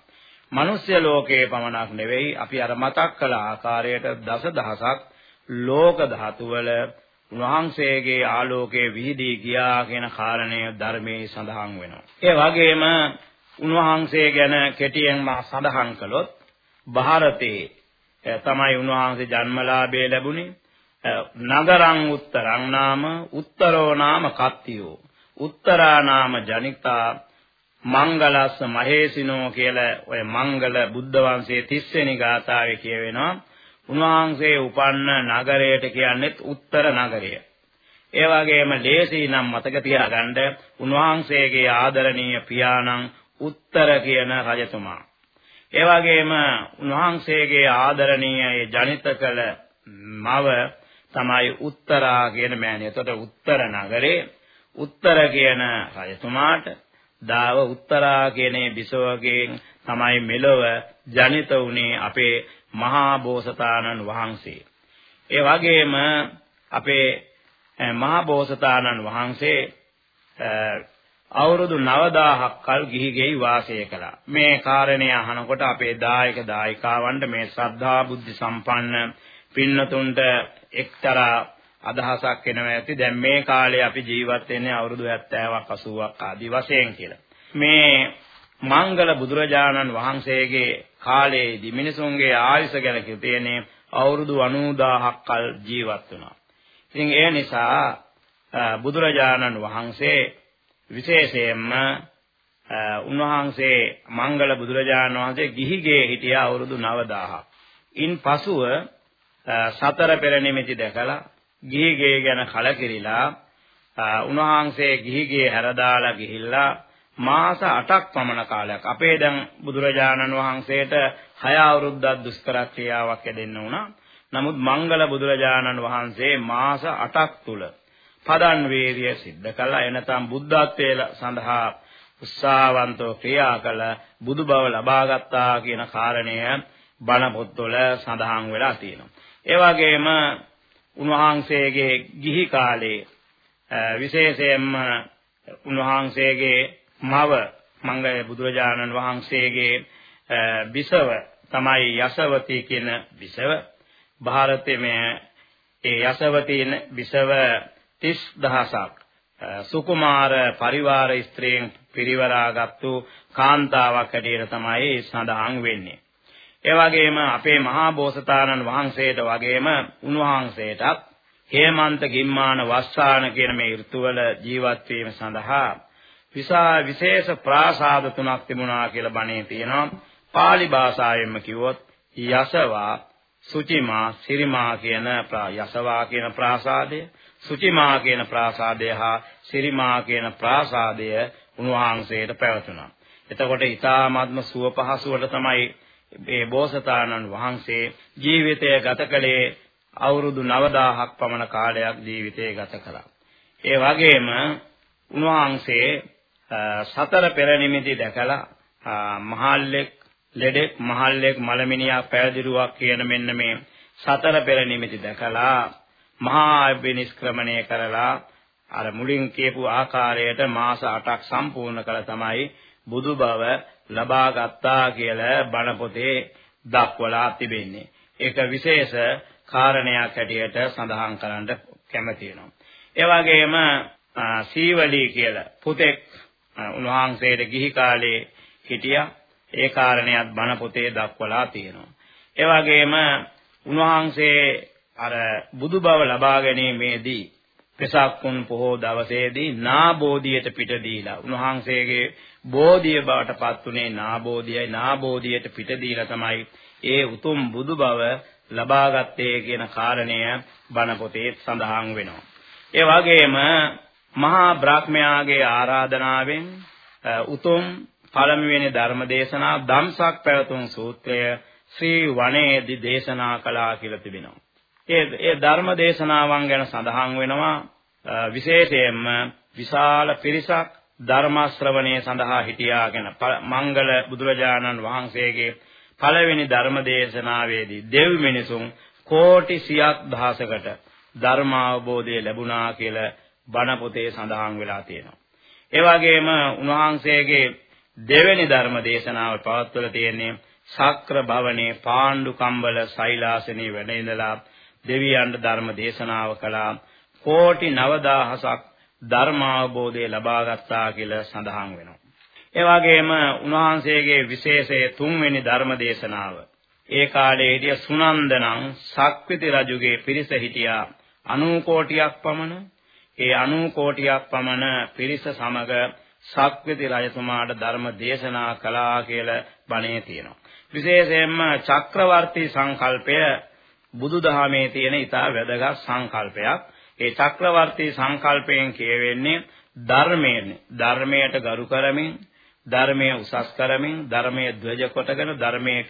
මිනිස්ය ලෝකයේ පමණක් නෙවෙයි අපි අර මතක් කළ ආකාරයට දසදහසක් ලෝක ධාතු වල උන්වහන්සේගේ ආලෝකයේ විහිදී ගියා කියන කාරණය ධර්මයේ සඳහන් වෙනවා. ඒ වගේම උන්වහන්සේ ගැන කෙටියෙන් මා සඳහන් කළොත් ಭಾರತේ තමයි උන්වහන්සේ ජන්මලාභය ලැබුණේ. නගරං උත්තරං නාම උත්තරෝ නාම කත්තියෝ උත්තරා නාම ජනිතා මංගලස්ස මහේසිනෝ කියලා ඔය මංගල බුද්ධ වංශයේ 30 වෙනි ගාථාවේ කියවෙනවා උන්වහන්සේ උපන්න නගරයට කියන්නේත් උත්තර නගරය. ඒ වගේම ලේසි නම් මතක තියාගන්න උන්වහන්සේගේ ආදරණීය පියාණන් උත්තර කියන රජතුමා. ඒ වගේම උන්වහන්සේගේ ආදරණීය ජනිත කළ මව තමයි උත්තරා කියන මෑණිය. එතකොට උත්තර නගරේ උත්තර කියන රජතුමාට දාව උත්තරා කියනේ බිසවගෙන් තමයි මෙලොව ජනිත වුණේ අපේ මහා බෝසතාණන් වහන්සේ. ඒ වගේම අපේ මහා බෝසතාණන් වහන්සේ අවුරුදු 9000ක් කල් ගිහි ගෙයි වාසය කළා. මේ කාරණේ අහනකොට අපේ දායක දායිකාවන්ට මේ ශ්‍රද්ධා බුද්ධ සම්පන්න පින්නතුන්ට එක්තරා අදහසක් එනවා ඇති දැන් මේ කාලේ අපි ජීවත් වෙන්නේ අවුරුදු 70ක් 80ක් ආදී වශයෙන් කියලා. මේ මංගල බුදුරජාණන් වහන්සේගේ කාලයේදී මිනිසුන්ගේ ආයුෂ ගැන කියතේනේ අවුරුදු 90000ක් කල් ජීවත් වුණා. ඉතින් ඒ නිසා බුදුරජාණන් වහන්සේ විශේෂයෙන්ම උන්වහන්සේ මංගල බුදුරජාණන් වහන්සේ ගිහිගේ හිටියා අවුරුදු 9000ක්. ඉන් පසුව සතර පෙර නිමිති දැකලා ගිහිගේ ගැන කලකිරිලා උන්වහන්සේ ගිහිගේ හැරදාලා ගිහිල්ලා මාස 8ක් පමණ කාලයක් අපේ දැන් බුදුරජාණන් වහන්සේට 6 අවුරුද්දක් දුෂ්කර ක්‍රියාවක් දෙන්න වුණා. නමුත් මංගල බුදුරජාණන් වහන්සේ මාස 8ක් තුල පදන් වේරිය සිද්ධ කළා. එනතම් බුද්ධත්වයේ සඳහා උත්සාහවන්තව ක්‍රියා කළ බුදු බව ලබා ගත්තා කියන කාරණය බණ පොත්වල සඳහන් වෙලා තියෙනවා. ඒ වගේම උන්වහන්සේගේ ගිහි කාලේ විශේෂයෙන්ම උන්වහන්සේගේ මව මංගල බුදුරජාණන් වහන්සේගේ බිසව තමයි යසවති කියන බිසව ಭಾರತයේ ඒ යසවතීන විසව 30000ක් සුකුමාර පරිවාර ස්ත්‍රීන් පිරිවරාගත්තු කාන්තාවක් හැටියට තමයි සඳහන් වෙන්නේ. ඒ වගේම අපේ මහා බෝසතාණන් වහන්සේට වගේම උන්වහන්සේටත් හේමන්ත ගිම්මාන වස්සාන කියන මේ ඍතුවල ජීවත් වීම සඳහා විසා විශේෂ ප්‍රාසාද තුනක් තිබුණා කියලා බණේ තියෙනවා. pāli භාෂාවෙන්ම කිව්වොත් යසවා, සුචිමා, සිරිමා කියන යසවා කියන ප්‍රාසාදය, සුචිමා කියන ප්‍රාසාදය හා සිරිමා කියන ප්‍රාසාදය උන්වහන්සේට පැවතුණා. එතකොට ඊ타ත්ම සුව පහසුවට තමයි මේ බෝසතාණන් වහන්සේ ජීවිතය ගත කළේ අවුරුදු 9000ක් පමණ කාලයක් ජීවිතය ගත කළා. ඒ වගේම උන්වහන්සේ සතර පෙර නිමිති දැකලා මහල්ලෙක් ලෙඩෙක් මහල්ලෙක් මලමිනියා පැවිදිරුවක් කියන මෙන්න මේ සතර පෙර නිමිති දැකලා මහා විනිෂ්ක්‍රමණය කරලා අර මුලින් කියපු ආකාරයට මාස 8ක් සම්පූර්ණ කළ තමයි බුදු බව ලබා ගත්තා කියලා බණ පොතේ දක්වලා තිබෙන්නේ. ඒක විශේෂ කාරණයක් හැටියට සඳහන් කරන්න කැමති වෙනවා. ඒ වගේම සීවලී කියලා පුතෙක් උන්වහන්සේට ගිහි කාලේ හිටියා. ඒ කාරණයක් බණ පොතේ දක්වලා තියෙනවා. ඒ වගේම උන්වහන්සේ අර බුදු බව ලබා ගැනීමේදී පෙසක්කුන් පොහෝ දවසේදී නාබෝධියට පිට දීලා උන්වහන්සේගේ බෝධිය බවට පත් උනේ නාබෝධියයි නාබෝධියට පිට දීලා තමයි ඒ උතුම් බුදු බව ලබාගත්තේ කියන කාරණය බණ පොතේ සඳහන් වෙනවා. ඒ වගේම මහා බ්‍රාහ්මයාගේ ආරාධනාවෙන් උතුම් පළමුවෙනි ධර්ම දේශනා ධම්සක් පැවතුම් සූත්‍රය ශ්‍රී වනයේදී දේශනා කළා කියලා තිබෙනවා. ඒ ඒ ධර්ම දේශනාවන් ගැන සඳහන් වෙනවා විශේෂයෙන්ම විශාල පිරිසක් ධර්ම ශ්‍රවණය සඳහා හිටියාගෙන මංගල බුදුරජාණන් වහන්සේගේ පළවෙනි ධර්ම දේශනාවේදී දෙව් මිනිසුන් කෝටි සියක් දහසකට ධර්ම අවබෝධය ලැබුණා කියලා බණ පොතේ සඳහන් වෙලා තියෙනවා. ඒ වගේම උන්වහන්සේගේ දෙවෙනි ධර්ම දේශනාව පවත්වලා තියෙන්නේ ශක්‍ර භවනේ පාණ්ඩු කම්බල සෛලාසනේ වැඩ ඉඳලා දෙවියන්ට ධර්ම දේශනාව කළා කෝටි 9000ක් ධර්ම අවබෝධය ලබා ගත්තා කියලා සඳහන් වෙනවා. ඒ වගේම උන්වහන්සේගේ විශේෂයේ තුන්වෙනි ධර්ම දේශනාව ඒ කාලයේදී සුනන්දනං සක්විති රජුගේ පිරිස හිටියා 90 කෝටියක් පමණ ඒ 90 කෝටියක් පමණ පිරිස සමග සක්විති රජතුමාට ධර්ම දේශනා කළා කියලා බණේ තියෙනවා. විශේෂයෙන්ම චක්‍රවර්ති සංකල්පය බුදුදහමේ තියෙන ඊටා වැදගත් සංකල්පයක්. ඒ චක්‍රවර්ති සංකල්පයෙන් කියවෙන්නේ ධර්මයෙන් ධර්මයට ගරු කරමින් ධර්මයේ උසස් කරමින් ධර්මයේ ධ්වජ කොටගෙන ධර්මයේ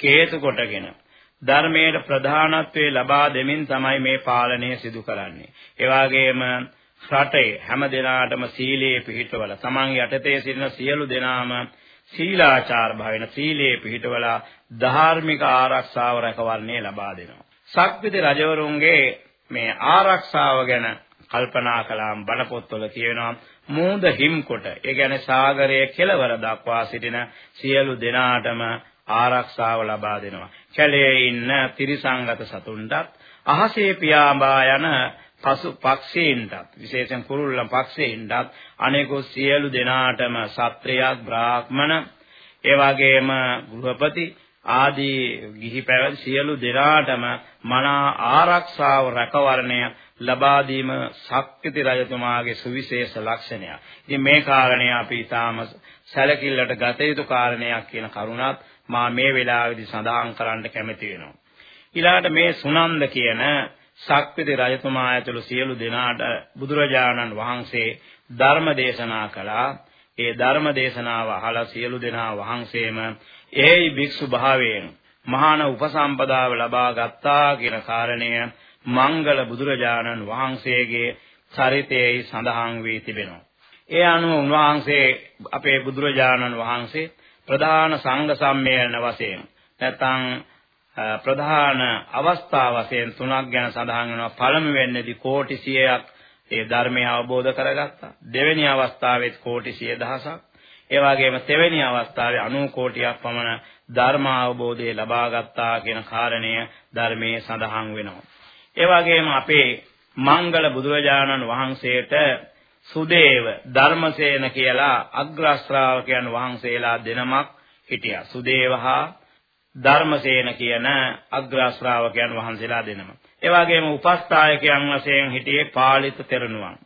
කේතු කොටගෙන ධර්මයේ ප්‍රධානත්වයේ ලබා දෙමින් තමයි මේ පාලනය සිදු කරන්නේ. ඒ වගේම රටේ හැම දෙනාටම සීලයේ පිහිටවල තමන් යටතේ සිටින සියලු දෙනාම සීලාචාර භාවන සීලයේ පිහිටවලා ධාර්මික ආරක්ෂාව රැකවරණය ලබා දෙනවා. සක්විති රජවරුන්ගේ මේ ආරක්ෂාව ගැන කල්පනා කළාම බණ පොත්වල කියවෙනවා මූද හිම්කොට ඒ කියන්නේ සාගරයේ කෙළවර දක්වා සිටින සියලු දෙනාටම ආරක්ෂාව ලබා දෙනවා. කැලේ ඉන්න තිරිසංගත සතුන්ටත් අහසේ පියාඹා යන පසු පක්ෂීන්ටත් විශේෂයෙන් කුරුල්ලන් පක්ෂීන්ටත් අනෙකුත් සියලු දෙනාටම සත්‍රයක් බ්‍රාහ්මණ ඒ වගේම ගෘහපති ආදී ගිහි පැවැත් සියලු දෙනාටම මනා ආරක්ෂාව රැකවරණය ලබා දීම ශක්තිති රජතුමාගේ සුවිශේෂ ලක්ෂණයක්. ඉතින් මේ කාරණේ අපි ඊටාම සැලකිල්ලට ගත යුතු කාරණයක් කියන කරුණත් මා මේ වෙලාවේදී සඳහන් කරන්න කැමති වෙනවා. ඊළඟට මේ සුනන්ද කියන ශක්තිති රජතුමා ඇතුළු සියලු දෙනාට බුදුරජාණන් වහන්සේ ධර්ම දේශනා කළා. ඒ ධර්ම දේශනාව අහලා සියලු දෙනා වහන්සේම එයි භික්ෂු භාවයෙන් මහාන උපසම්පදාව ලබා ගත්තා කියන කාරණය මංගල බුදුරජාණන් වහන්සේගේ චරිතයේ සඳහන් වී තිබෙනවා. ඒ අනුව උන්වහන්සේ අපේ බුදුරජාණන් වහන්සේ ප්‍රධාන සංඝ සම්මේලන වශයෙන් නැත්නම් ප්‍රධාන අවස්ථා වශයෙන් තුනක් ගැන සඳහන් වෙනවා. පළමුවෙන්නේදී කෝටි 100ක් ඒ ධර්මය අවබෝධ කරගත්තා. දෙවෙනි අවස්ථාවෙත් කෝටි 10000ක්. ඒ වගේම තෙවෙනි අවස්ථාවේ 90 කෝටියක් පමණ ධර්ම අවබෝධය ලබා ගත්තා කියන කාරණය ධර්මයේ සඳහන් වෙනවා. ඒ වගේම අපේ මංගල බුදුරජාණන් වහන්සේට සුදේව ධර්මසේන කියලා අග්‍ර ශ්‍රාවකයන් වහන්සේලා දෙනමක් හිටියා. සුදේවහා ධර්මසේන කියන අග්‍ර ශ්‍රාවකයන් වහන්සේලා දෙනම. ඒ වගේම උපස්ථායකයන් වශයෙන් හිටියේ පාලිත තෙරණුවන්.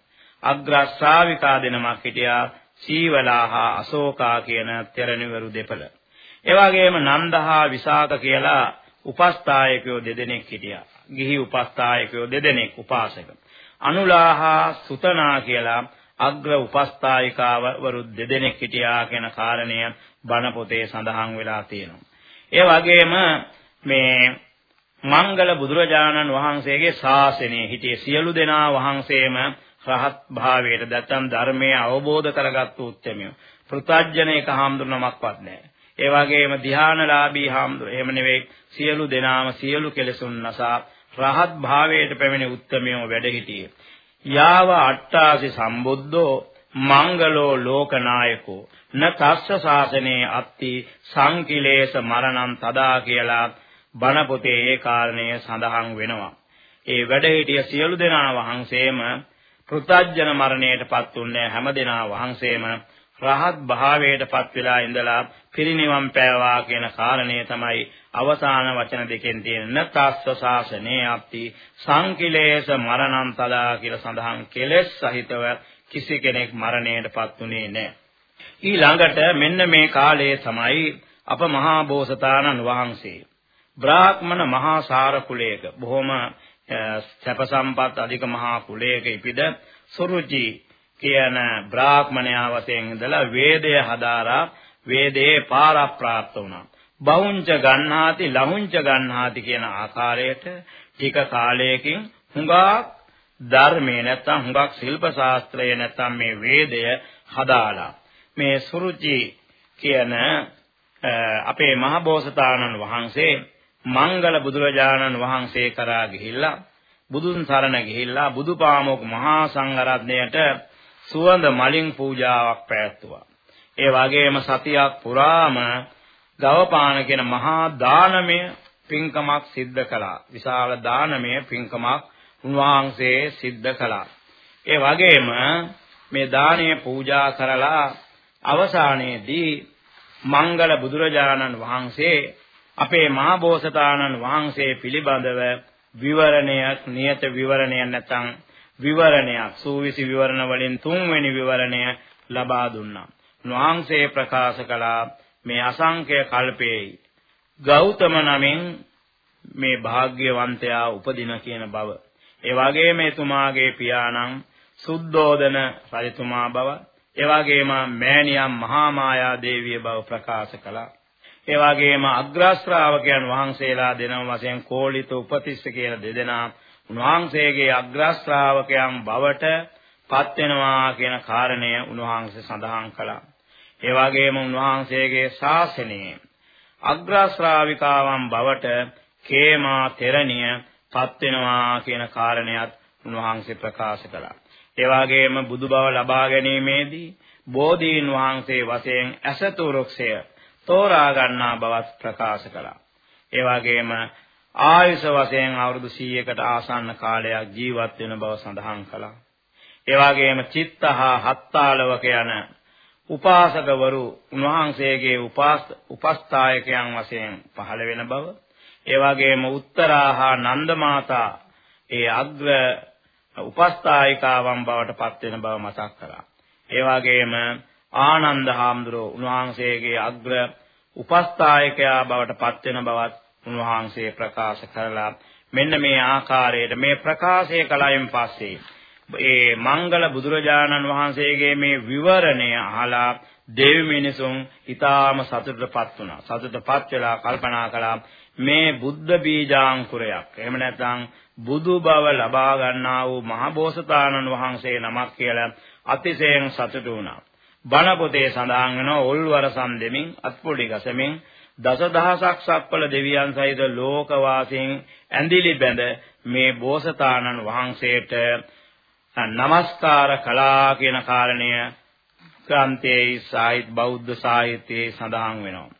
අග්‍ර ශ්‍රාවිකා දෙනමක් හිටියා සීවලා හා අශෝකා කියන තෙරණිවරු දෙපළ. ඒ වගේම නන්දහා විසාක කියලා උපස්ථායකයෝ දෙදෙනෙක් හිටියා. ගිහි උපස්ථායකයෝ දෙදෙනෙක් උපාසක. අනුලාහා සුතනා කියලා අග්‍ර උපස්ථායිකාවරු දෙදෙනෙක් හිටියා කියන කාරණය බණ පොතේ සඳහන් වෙලා තියෙනවා. ඒ වගේම මේ මංගල බුදුරජාණන් වහන්සේගේ ශාසනයේ හිටිය සියලු දෙනා වහන්සේම රහත් භාවයට නැත්නම් ධර්මයේ අවබෝධ කරගත්තු උත්මයෝ. පෘථජ්ජනේක හාමුදුරනමක්වත් නැහැ. ඒ වගේම ධානලාභී හාමුදුර එහෙම නෙවෙයි සියලු දෙනාම සියලු කෙලෙසුන් නසා රහත් භාවයට පැමිණි උත්මයෝ වැඩ සිටියේ. යාව අට්ඨාසි සම්බුද්ධෝ මංගලෝ ලෝකනායකෝ න තස්ස ශාසනේ අත්ති සංකිලේශ මරණං තදා කියලා බණ පොතේ ඒ කාරණය සඳහන් වෙනවා. ඒ වැඩ සිටිය සියලු දෙනා වහන්සේම පෘථජන මරණයටපත් උන්නේ හැම දෙනා වහන්සේම රහත් භාවයටපත් වෙලා ඉඳලා පිරිනිවන් පෑවා කියන කාරණය තමයි අවසාන වචන දෙකෙන් තියෙන නතස්ස ශාසනේ අප්ති සංකිලේශ මරණං තදා කියලා සඳහන් කෙලෙස් සහිතව කිසි කෙනෙක් මරණයටපත් උනේ නැහැ. ඊළඟට මෙන්න මේ කාලයේ තමයි අප මහා බෝසතාණන් වහන්සේ බ්‍රාහ්මණ මහා සාර කුලයක බොහොම සැප සම්පත් අධික මහා කුලයක ඉපිද සුරුචි කියන බ්‍රාහ්මණයා වශයෙන් ඉඳලා වේදය හදාරා වේදයේ පාරප්‍රාප්ත වුණා. බහුංච ගන්නාති ලහුංච ගන්නාති කියන ආකාරයට ටික කාලයකින් හුඟක් ධර්මයේ නැත්තම් හුඟක් ශිල්ප ශාස්ත්‍රයේ නැත්තම් මේ වේදය හදාලා මේ සුරුචි කියන අපේ මහබෝසතාණන් වහන්සේ මංගල බුදුරජාණන් වහන්සේ කරා ගිහිල්ලා බුදුන් සරණ ගිහිල්ලා බුදුපාමොක් මහා සංඝරත්නයට සුවඳ මලින් පූජාවක් පැවැත්තුවා. ඒ වගේම සතියක් පුරාම ගවපාන කියන මහා දානමය පින්කමක් සිද්ධ කළා. විශාල දානමය පින්කමක් උන්වහන්සේ සිද්ධ කළා. ඒ වගේම මේ දානය පූජා කරලා අවසානයේදී මංගල බුදුරජාණන් වහන්සේ අපේ මහා බෝසතාණන් වහන්සේ පිළිබඳව විවරණයක් නියත විවරණයක් නැත්නම් විවරණයක් සූවිසි විවරණ වලින් තුන්වෙනි විවරණය ලබා දුන්නා. වහන්සේ ප්‍රකාශ කළා මේ අසංඛ්‍ය කල්පයේ ගෞතම නමින් මේ භාග්‍යවන්තයා උපදින කියන බව. ඒ වගේම එතුමාගේ පියාණන් සුද්ධෝදන රජතුමා බව, ඒ වගේම මෑණියන් මහා මායා දේවිය බව ප්‍රකාශ කළා. ඒ වගේම අග්‍රශ්‍රාවකයන් වහන්සේලා දෙනම වශයෙන් කෝලිත උපතිස්ස කියලා දෙදෙනා උන්වහන්සේගේ අග්‍රශ්‍රාවකයන් බවට පත් වෙනවා කියන කාරණය උන්වහන්සේ සඳහන් කළා. ඒ වගේම උන්වහන්සේගේ ශාසනයේ අග්‍රශ්‍රාවිකාවන් බවට කේමා තෙරණිය පත් වෙනවා කියන කාරණයත් උන්වහන්සේ ප්‍රකාශ කළා. ඒ වගේම බුදු බව ලබා ගැනීමේදී බෝධීන් වහන්සේ වශයෙන් අසතු වෘක්ෂය තෝරා ගන්නා බවත් ප්‍රකාශ කළා. ඒ වගේම ආයුෂ වශයෙන් අවුරුදු 100කට ආසන්න කාලයක් ජීවත් වෙන බව සඳහන් කළා. ඒ වගේම චිත්තහා හත්තාලවක යන උපාසකවරු උන්වහන්සේගේ උපස්ථායකයන් වශයෙන් පහළ වෙන බව ඒ වගේම උත්තරාහා නන්දමාතා ඒ අග්‍ර උපස්ථායිකාවන් බවට පත් වෙන බව මතක් කළා. ඒ වගේම ආනන්ද හාමුදුරුව උන්වහන්සේගේ අග්‍ර උපස්ථායකයා බවට පත් වෙන බවත් උන්වහන්සේ ප්‍රකාශ කරලා මෙන්න මේ ආකාරයට මේ ප්‍රකාශය කලයින් පස්සේ ඒ මංගල බුදුරජාණන් වහන්සේගේ මේ විවරණය අහලා දෙවි මිනිසුන් ඊටාම සතුටටපත් වුණා. සතුටටපත් වෙලා කල්පනා කළා මේ බුද්ධ බීජාංකුරයක්. එහෙම නැත්නම් බුදු බව ලබා ගන්නා වූ මහබෝසතාණන් වහන්සේ නමක් කියලා අතිශයින් සතුටු වුණා. බණ පොතේ සඳහන් වෙනවා ඔල්වරසම් දෙමින් අත්පොඩි ගසමින් දසදහසක් සක්වල දෙවියන් සහිත ලෝක වාසීන් ඇඳිලි බැඳ මේ බෝසතාණන් වහන්සේට නමස්කාර කළා කියන කාරණය ක්‍රාන්තයේ සාහිත්‍ය බෞද්ධ සාහිත්‍යයේ සඳහන් වෙනවා.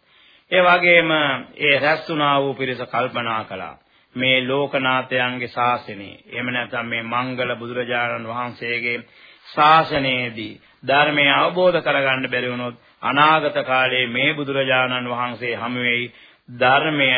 ඒ වගේම ඒ රැස්ුණා වූ පිරිස කල්පනා කළා මේ ලෝකනාථයන්ගේ ශාසනය එහෙම නැත්නම් මේ මංගල බුදුරජාණන් වහන්සේගේ ශාසනයේදී ධර්මය අවබෝධ කරගන්න බැරි වුණොත් අනාගත කාලයේ මේ බුදුරජාණන් වහන්සේ හමු වෙයි ධර්මය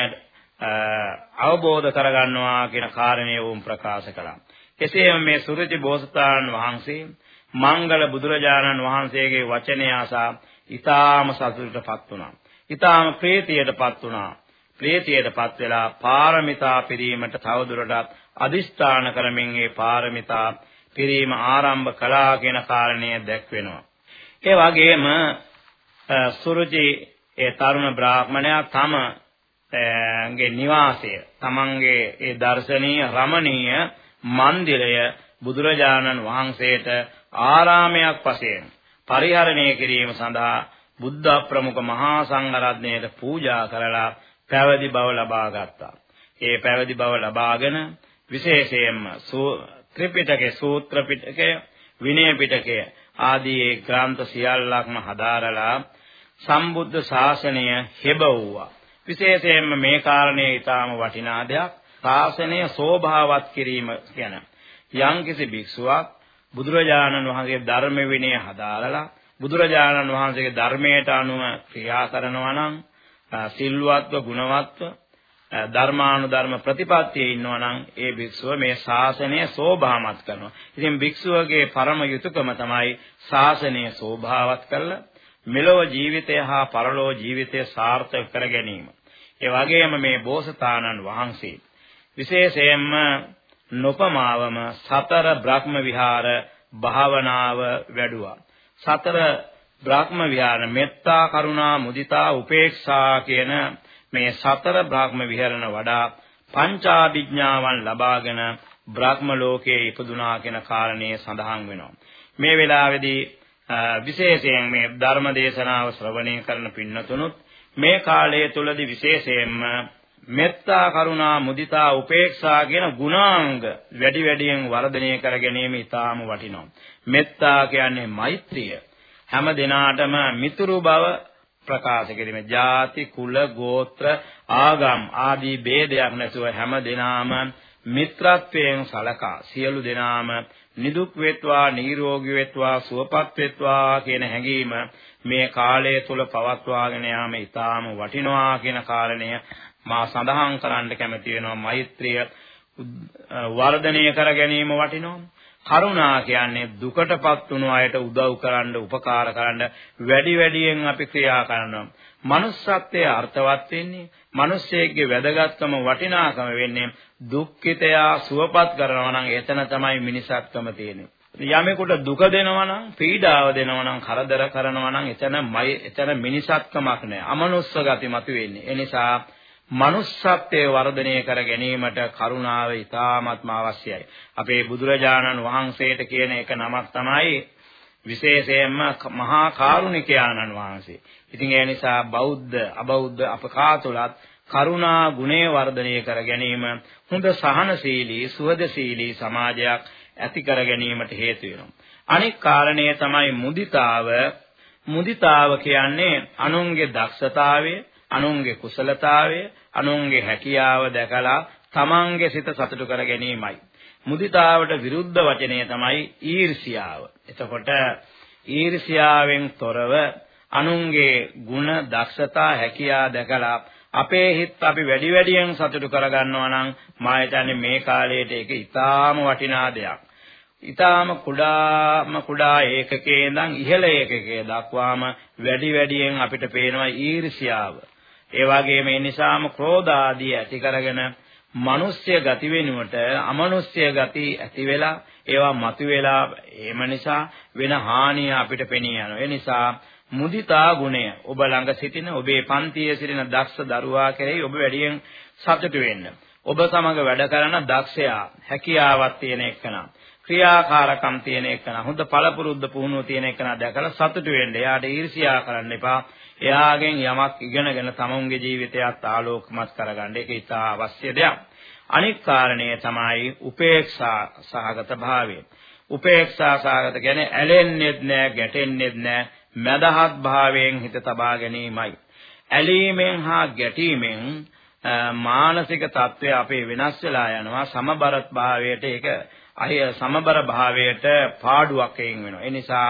අවබෝධ කරගන්නවා කියන කාරණය වුන් ප්‍රකාශ කළා. කෙසේම මේ සුරජි බෝසතාණන් වහන්සේ මංගල බුදුරජාණන් වහන්සේගේ වචනය අසා ඊ타ම සතුටටපත් වුණා. ඊ타ම ප්‍රීතියටපත් වුණා. ප්‍රීතියටපත් වෙලා පාරමිතා පිරීමට තවදුරටත් අදිෂ්ඨාන කරමින් ඒ පාරමිතා පිරීම ආරම්භ කළා කියන කාරණය දැක්වෙනවා. ඒ වගේම සුරුචි ඒ තරුණ බ්‍රාහ්මණයා තම ගේ නිවාසය තමන්ගේ ඒ දර්ශනීය රමණීය මන්දිරය බුදුරජාණන් වහන්සේට ආරාමයක් වශයෙන් පරිහරණය කිරීම සඳහා බුද්ධ ප්‍රමුඛ මහා සංඝරත්නයට පූජා කරලා පැවිදි බව ලබා ගත්තා. ඒ පැවිදි බව ලබාගෙන විශේෂයෙන්ම ත්‍රිපිටකේ සූත්‍ර පිටකය විනය පිටකය ආදී ඒ ග්‍රන්ථ සියල්ලක්ම හදාරලා සම්බුද්ධ ශාසනය හෙබවුවා. විශේෂයෙන්ම මේ කාරණේ ඊටාම වටිනා දෙයක්. ශාසනය සෝභාවත් කිරීම කියන යම්කිසි භික්ෂුවක් බුදුරජාණන් වහන්සේගේ ධර්ම විනය හදාරලා බුදුරජාණන් වහන්සේගේ ධර්මයට අනුව ක්‍රියා කරනවා නම් සිල්වත්ව ගුණවත්ව ධර්මානුධර්ම ප්‍රතිපත්තියේ ඉන්නවා නම් ඒ භික්ෂුව මේ ශාසනය සෝභාමත් කරනවා. ඉතින් භික්ෂුවගේ පරම යුතුයකම තමයි ශාසනය සෝභාවත් කරලා මෙලොව ජීවිතය හා පරලොව ජීවිතය සාර්ථක කර ගැනීම. ඒ වගේම මේ බෝසතාණන් වහන්සේ විශේෂයෙන්ම නොපමාවම සතර බ්‍රහ්ම විහාර භාවනාව වැඩුවා. සතර බ්‍රහ්ම විහාර මෙත්තා කරුණා මුදිතා උපේක්ෂා කියන මේ සතර බ්‍රහ්ම විහරණ වඩා පංචාභිඥාවන් ලබාගෙන බ්‍රහ්ම ලෝකයේ ඉපදුනා කියන කාරණේ සඳහන් වෙනවා. මේ වෙලාවේදී විශේෂයෙන් මේ ධර්ම දේශනාව ශ්‍රවණය කරන පින්නතුනුත් මේ කාලය තුලදී විශේෂයෙන්ම මෙත්තා කරුණා මුදිතා උපේක්ෂා කියන ගුණාංග වැඩි වැඩියෙන් වර්ධනය කර ගැනීම ඉතාම වටිනවා. මෙත්තා කියන්නේ මෛත්‍රිය. හැම දිනාටම මිතුරු බව ප්‍රකාශ කිරීම. ಜಾති, කුල, ගෝත්‍ර, ආගම් ආදී ભેදයක් නැතුව හැම දිනාම මිත්‍රත්වයෙන් සලකා සියලු දෙනාම නිදුක් වෙත්වා නිරෝගී වෙත්වා සුවපත් වෙත්වා කියන හැඟීම මේ කාලය තුල පවත්වාගෙන යාම ඉතාම වටිනවා කියන කාරණය මා සඳහන් කරන්න කැමති වෙනවා මෛත්‍රිය වර්ධනය කර ගැනීම වටිනවා කරුණා කියන්නේ දුකටපත් වුණු අයට උදව් කරන්න, උපකාර කරන්න වැඩි වැඩියෙන් අපි ක්‍රියා කරනවා. manussත්වයේ අර්ථවත් වෙන්නේ, මිනිස්සෙගේ වැදගත්කම වටිනාකම වෙන්නේ දුක්ඛිතයා සුවපත් කරනවා නම් එතන තමයි මිනිසත්කම තියෙන්නේ. යමෙකුට දුක දෙනවා නම්, පීඩාව දෙනවා නම්, කරදර කරනවා නම් එතනමයි එතන මිනිසත්කමක් නෑ. අමනුස්ස ගති මතුවෙන්නේ. ඒ නිසා manussත්වයේ වර්ධනය කර ගැනීමට කරුණාව ඉතාමත්ම අවශ්‍යයි. අපේ බුදුරජාණන් වහන්සේට කියන එක නමක් තමයි විශේෂයෙන්ම මහා කාරුණිකයාණන් වහන්සේ. ඉතින් ඒ නිසා බෞද්ධ අබෞද්ධ අප කාතුලත් කරුණා ගුණය වර්ධනය කර ගැනීම හොඳ සහනශීලී සුවදශීලී සමාජයක් ඇති කර ගැනීමට හේතු වෙනවා. අනෙක් කාරණය තමයි මුදිතාව. මුදිතාව කියන්නේ අනුන්ගේ දක්ෂතාවය, අනුන්ගේ කුසලතාවය, අනුන්ගේ හැකියාව දැකලා තමන්ගේ සිත සතුටු කර ගැනීමයි. මුදිතාවට විරුද්ධ වචනය තමයි ඊර්ෂියාව. එතකොට ඊර්ෂියාවෙන් තොරව අනුන්ගේ ಗುಣ, දක්ෂතා, හැකියාව දැකලා අපේ හිත අපි වැඩි වැඩියෙන් සතුටු කරගන්නවා නම් මා හිතන්නේ මේ කාලයේට ඒක ඉතාම වටිනා දෙයක්. ඊටාම කුඩාම කුඩා ඒකකයේ ඉඳන් ඉහළ ඒකකයේ දක්වාම වැඩි වැඩියෙන් අපිට පේනවා ඊර්ෂියාව. ඒ වගේම ඒ නිසාම ක්‍රෝධ ආදී ඇති කරගෙන මිනිස්ය ගති වෙනුවට අමනුස්ය ගති ඇති වෙලා ඒවා මතුවෙලා එහෙම නිසා වෙන හානිය අපිට පෙනී යනවා. ඒ නිසා මුදිතා ගුණය ඔබ ළඟ සිටින ඔබේ පන්තියේ සිටින දක්ෂ දරුවා කෙරෙහි ඔබ වැඩියෙන් සතුටු වෙන්න. ඔබ සමග වැඩ කරන දක්ෂයා හැකියාවක් තියෙන එකනා ක්‍රියාකාරකම් තියෙන එකන හොඳ පළපුරුද්ද පුහුණුව තියෙන එකන දැකලා සතුටු වෙන්න. එයාට ඊර්ෂ්‍යා කරන්න එපා. එයාගෙන් යමක් ඉගෙනගෙන තමුන්ගේ ජීවිතයත් ආලෝකමත් කරගන්න ඒක ඉතා අවශ්‍ය දෙයක්. අනික් කාරණය තමයි උපේක්ෂා සහගත භාවය. උපේක්ෂා සහගත කියන්නේ ඇලෙන්නේත් නැහැ, ගැටෙන්නේත් නැහැ, මදහත් භාවයෙන් හිත තබා ගැනීමයි. ඇලීමෙන් හා ගැටීමෙන් මානසික තත්වය අපේ වෙනස් වෙලා යනවා සමබර භාවයට ඒක අය සමබර භාවයට පාඩුවක් එයින් වෙනවා. ඒ නිසා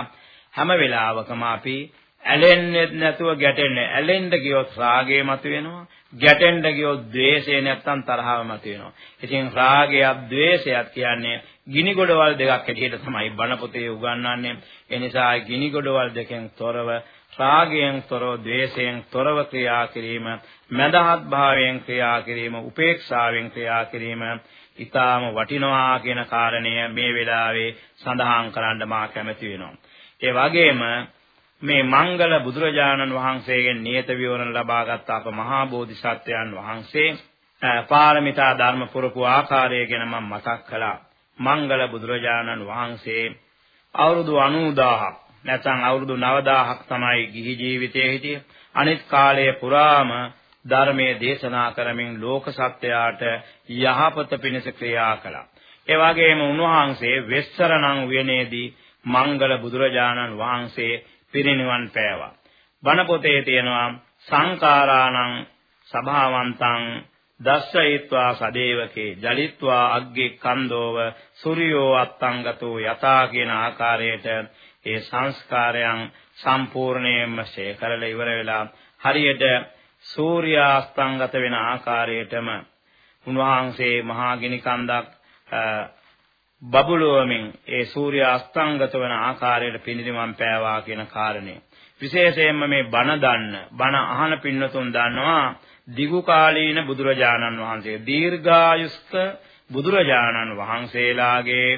හැම වෙලාවකම අපි ඇලෙන්නේ නැතුව ගැටෙන්නේ. ඇලෙන්න ගියොත් රාගය මතුවෙනවා, ගැටෙන්න ගියොත් ද්වේෂය නැත්තම් තරහව මතුවෙනවා. ඉතින් රාගයත් ද්වේෂයත් කියන්නේ ගිනි ගොඩවල් දෙකක් හැටියට තමයි බණ පොතේ උගන්වන්නේ. ඒ නිසා ගිනි ගොඩවල් දෙකෙන් තොරව රාගයෙන් තොරව ද්වේෂයෙන් තොරව ක්‍රියා කිරීම, මදහත් භාවයෙන් ක්‍රියා කිරීම, උපේක්ෂාවෙන් ක්‍රියා කිරීම ඊටාම වටිනවා කියන කාරණය මේ වෙලාවේ සඳහන් කරන්න මා කැමති වෙනවා. ඒ වගේම මේ මංගල බුදුරජාණන් වහන්සේගෙන් නියත විවරණ ලබාගත් අප මහා බෝධිසත්වයන් වහන්සේ පාරමිතා ධර්ම පුරපු ආකාරය ගැන මම මතක් කළා. මංගල බුදුරජාණන් වහන්සේ අවුරුදු 90000ක් නැත්නම් අවුරුදු 9000ක් තමයි ගිහි ජීවිතයේ හිටියේ. අනිත් කාලය පුරාම ධර්මයේ දේශනා කරමින් ලෝක සත්‍යයට යහපත පිණිස ක්‍රියා කළා. ඒ වගේම උන්වහන්සේ වෙස්සර නම් උයනේදී මංගල බුදුරජාණන් වහන්සේ පිරිනිවන් පෑවා. බණ පොතේ තියෙනවා සංකාරාණං සභාවන්තං දස්සයිත්වා සදේවකේ ජලිත්වා අග්ගේ කන්දෝව සූර්යෝ අත්තංගතෝ යතා කියන ආකාරයට ඒ සංස්කාරයන් සම්පූර්ණයෙන්ම ශේ කරලා ඉවර වෙලා හරියට සූර්යාස්තංගත වෙන ආකාරයටම උන්වහන්සේ මහා ගිනි කන්දක් බබළුවමින් ඒ සූර්යාස්තංගත වන ආකාරයට පිනිරිමන් පෑවා කියන කාරණය. විශේෂයෙන්ම මේ බණ දන්න බණ අහන පින්නතුන් දන්නවා දිගු කාලීන බුදුරජාණන් වහන්සේ දීර්ඝායුෂ්ක බුදුරජාණන් වහන්සේලාගේ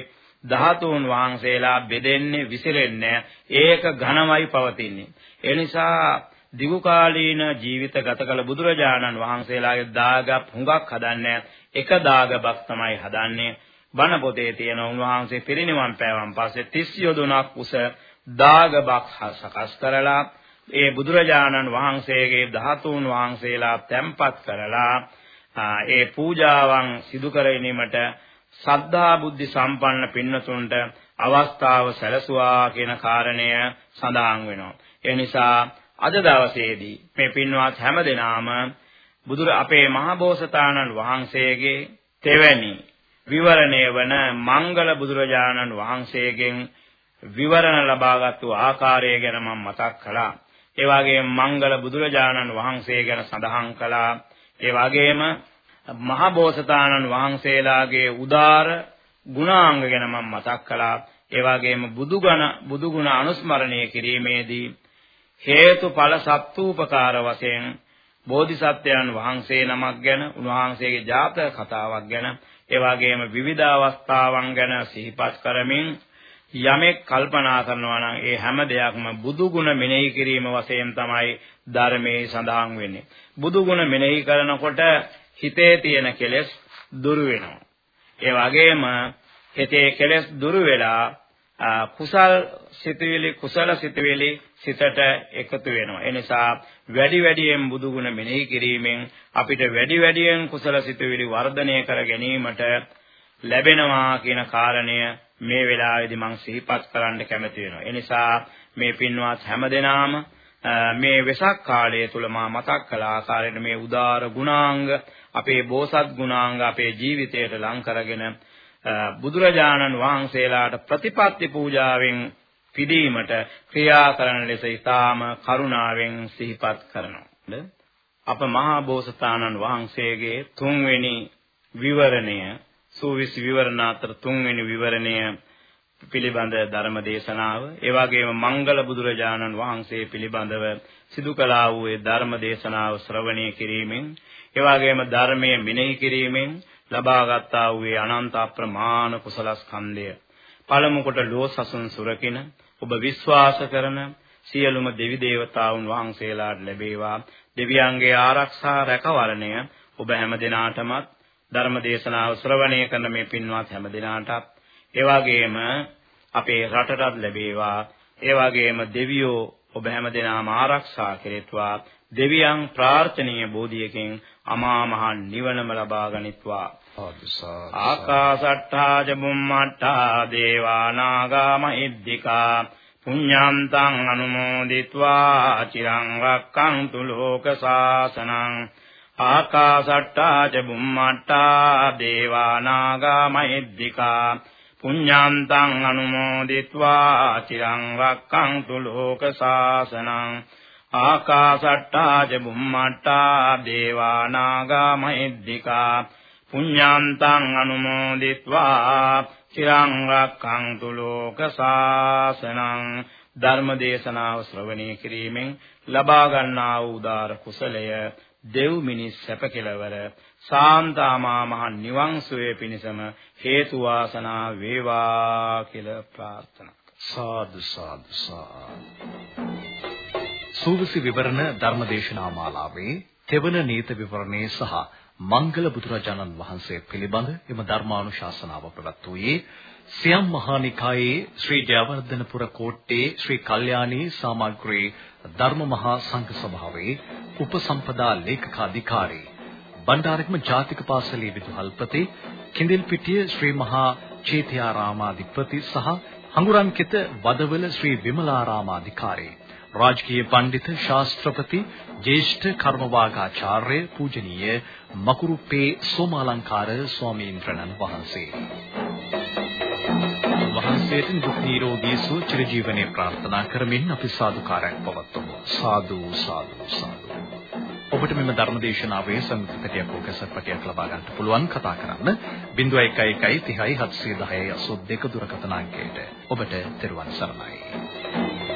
ධාතුන් වහන්සේලා බෙදෙන්නේ විසිරෙන්නේ ඒක ඝනමයි පවතින්නේ. ඒ නිසා දිගු කාලීන ජීවිත ගත කළ බුදුරජාණන් වහන්සේලාගේ දාගප් හුඟක් හදන්නේ එක දාගබක් තමයි හදන්නේ බණ පොතේ තියෙන උන්වහන්සේ පිරිනිවන් පෑවන් පස්සේ 30 යොදුනක් උස දාගබක් සකස් කරලා ඒ බුදුරජාණන් වහන්සේගේ ධාතුන් වහන්සේලා තැන්පත් කරලා ඒ පූජාවන් සිදු කරගැනීමට සද්ධා බුද්ධි සම්පන්න පින්නතුන්ට අවස්ථාව සැලසුවා කියන කාරණය සඳහන් වෙනවා. ඒ නිසා අද දවසේදී මේ පින්වත් හැමදෙනාම බුදුර අපේ මහබෝසතාණන් වහන්සේගේ තෙවැනි විවරණය වන මංගල බුදුරජාණන් වහන්සේගෙන් විවරණ ලබාගත්තු ආකාරය ගැන මම මතක් කළා. ඒ වගේම මංගල බුදුරජාණන් වහන්සේ ගැන සඳහන් කළා. ඒ වගේම මහබෝසතාණන් වහන්සේලාගේ උදාර ගුණාංග ගැන මම මතක් කළා. ඒ වගේම බුදුගණ බුදුගුණ අනුස්මරණය කිරීමේදී හේතුඵල සත්ූපකාර වශයෙන් බෝධිසත්වයන් වහන්සේ නමක් ගැන උන්වහන්සේගේ ජාතක කතාවක් ගැන ඒ වගේම විවිධ අවස්ථාවන් ගැන සිහිපත් කරමින් යමෙක් කල්පනා කරනවා නම් ඒ හැම දෙයක්ම බුදු ගුණ මෙනෙහි කිරීම වශයෙන් තමයි ධර්මයේ සඳහන් වෙන්නේ. බුදු ගුණ මෙනෙහි කරනකොට හිතේ තියෙන කෙලෙස් දුරු වෙනවා. ඒ වගේම හිතේ කෙලෙස් දුරු වෙලා කුසල් සිතුවිලි කුසල සිතුවිලි සිතට එකතු වෙනවා. ඒ නිසා වැඩි වැඩියෙන් බුදු ගුණ මෙනෙහි කිරීමෙන් අපිට වැඩි වැඩියෙන් කුසල සිතුවිලි වර්ධනය කර ගැනීමට ලැබෙනවා කියන කාරණය මේ වෙලාවේදී මම සිහිපත් කරන්න කැමති වෙනවා. ඒ නිසා මේ පින්වත් හැමදෙනාම මේ වෙසක් කාලය තුල මා මතක් කළ ආකාරයට මේ උදාර ගුණාංග අපේ බෝසත් ගුණාංග අපේ ජීවිතයට ලං කරගෙන බුදුරජාණන් වහන්සේලාට ප්‍රතිපත්ති පූජාවෙන් පිදීමට ක්‍රියා කරන ලෙස ඊටාම කරුණාවෙන් සිහිපත් කරනවා. අප මහා බෝසතාණන් වහන්සේගේ තුන්වෙනි විවරණය සූවිසි විවරණ අතර තුන්වෙනි විවරණය පිළිබඳ ධර්ම දේශනාව ඒ වගේම මංගල බුදුරජාණන් වහන්සේ පිළිබඳව සිදු කළා වූ ඒ ධර්ම දේශනාව ශ්‍රවණය කිරීමෙන් ඒ වගේම ධර්මයේ මෙනෙහි කිරීමෙන් ලබාගත්තා වූ අනන්ත අප්‍රමාණ කුසලස්කන්ධය පළමු කොට ලෝසසුන් සුරකින ඔබ විශ්වාස කරන සියලුම දෙවි දේවතාවුන් වහන්සේලාට ලැබේවා. දෙවියන්ගේ ආරක්ෂා රැකවරණය ඔබ හැම දිනාටමත් ධර්ම දේශනාව ශ්‍රවණය කරන මේ පින්වත් හැම දිනාටත්. ඒ වගේම අපේ රටටත් ලැබේවා. ඒ වගේම දෙවියෝ ඔබ හැම දිනාම ආරක්ෂා කෙරෙත්වා. දෙවියන් ප්‍රාර්ථනීය බෝධියකින් අමා මහ නිවනම ලබා ගනිත්වා. ආකාසට්ඨා ච බුම්මට්ඨා දේවානාගා මහිද්దికා පුඤ්ඤාන්තං අනුමෝදිत्वा චිරං රක්ඛන්තු ලෝක සාසනං ආකාසට්ඨා ච බුම්මට්ඨා දේවානාගා මහිද්దికා පුඤ්ඤාන්තං අනුමෝදිत्वा චිරං රක්ඛන්තු ලෝක සාසනං ආකාසට්ඨා ච බුම්මට්ඨා දේවානාගා මහිද්దికා පුඤ්ඤාන්තං අනුමෝදිත්වා චිරං රක්ඛන්තු ලෝක සාසනං ධර්ම දේශනාව ශ්‍රවණය කිරීමෙන් ලබා ගන්නා වූ උදාර කුසලය දෙව් මිනිස් සැප කෙලවර සාන්තාමා මහ නිවන් සුවේ පිණසම හේතු වාසනා වේවා කියලා ප්‍රාර්ථනා සාදු සාදු සාදු. සූවිසි විවරණ ධර්මදේශනා මාලාවේ තෙවන නීත විවරණේ සහ මංගල බුදුරජාණන් වහන්සේ පිළිබඳ එම ධර්මානුශාසනාව පැවැත්වුවේ සියම් මහානිකායේ ශ්‍රී ජයවර්ධනපුර කෝට්ටේ ශ්‍රී කල්යාණී සාමග්‍රී ධර්ම මහා සංඝ සභාවේ උපසම්පදා ලේකකාධිකාරී බණ්ඩාරකම ජාතික පාසලේ විදුහල්පති කිඳිල්පිටිය ශ්‍රී මහා චේතියාරාමාධිපති සහ හඟුරන්කිත වදවල ශ්‍රී විමලාරාමාධිකාරී රාජකීය පඬිත ශාස්ත්‍රපති ජේෂ්ඨ කර්මවාගාචාර්ය පූජනීය මකුරුපේ සෝමාලංකාර ස්වාමීන් වහන්සේ. වහන්සේට දුක් නිරෝගී සුව චිරජීවනයේ ප්‍රාර්ථනා කරමින් අපි සාදුකාරයක් පවත්වමු. සාදු සාදු සාදු. ඔබට මෙම ධර්මදේශනාවේ සංකෘතියක් හෝ කැසට්පටයක් ලබා ගන්නට පුළුවන් කතා කරන්න 0111 30 710 82 දුරකථන අංකයට ඔබට තෙරුවන් සරණයි.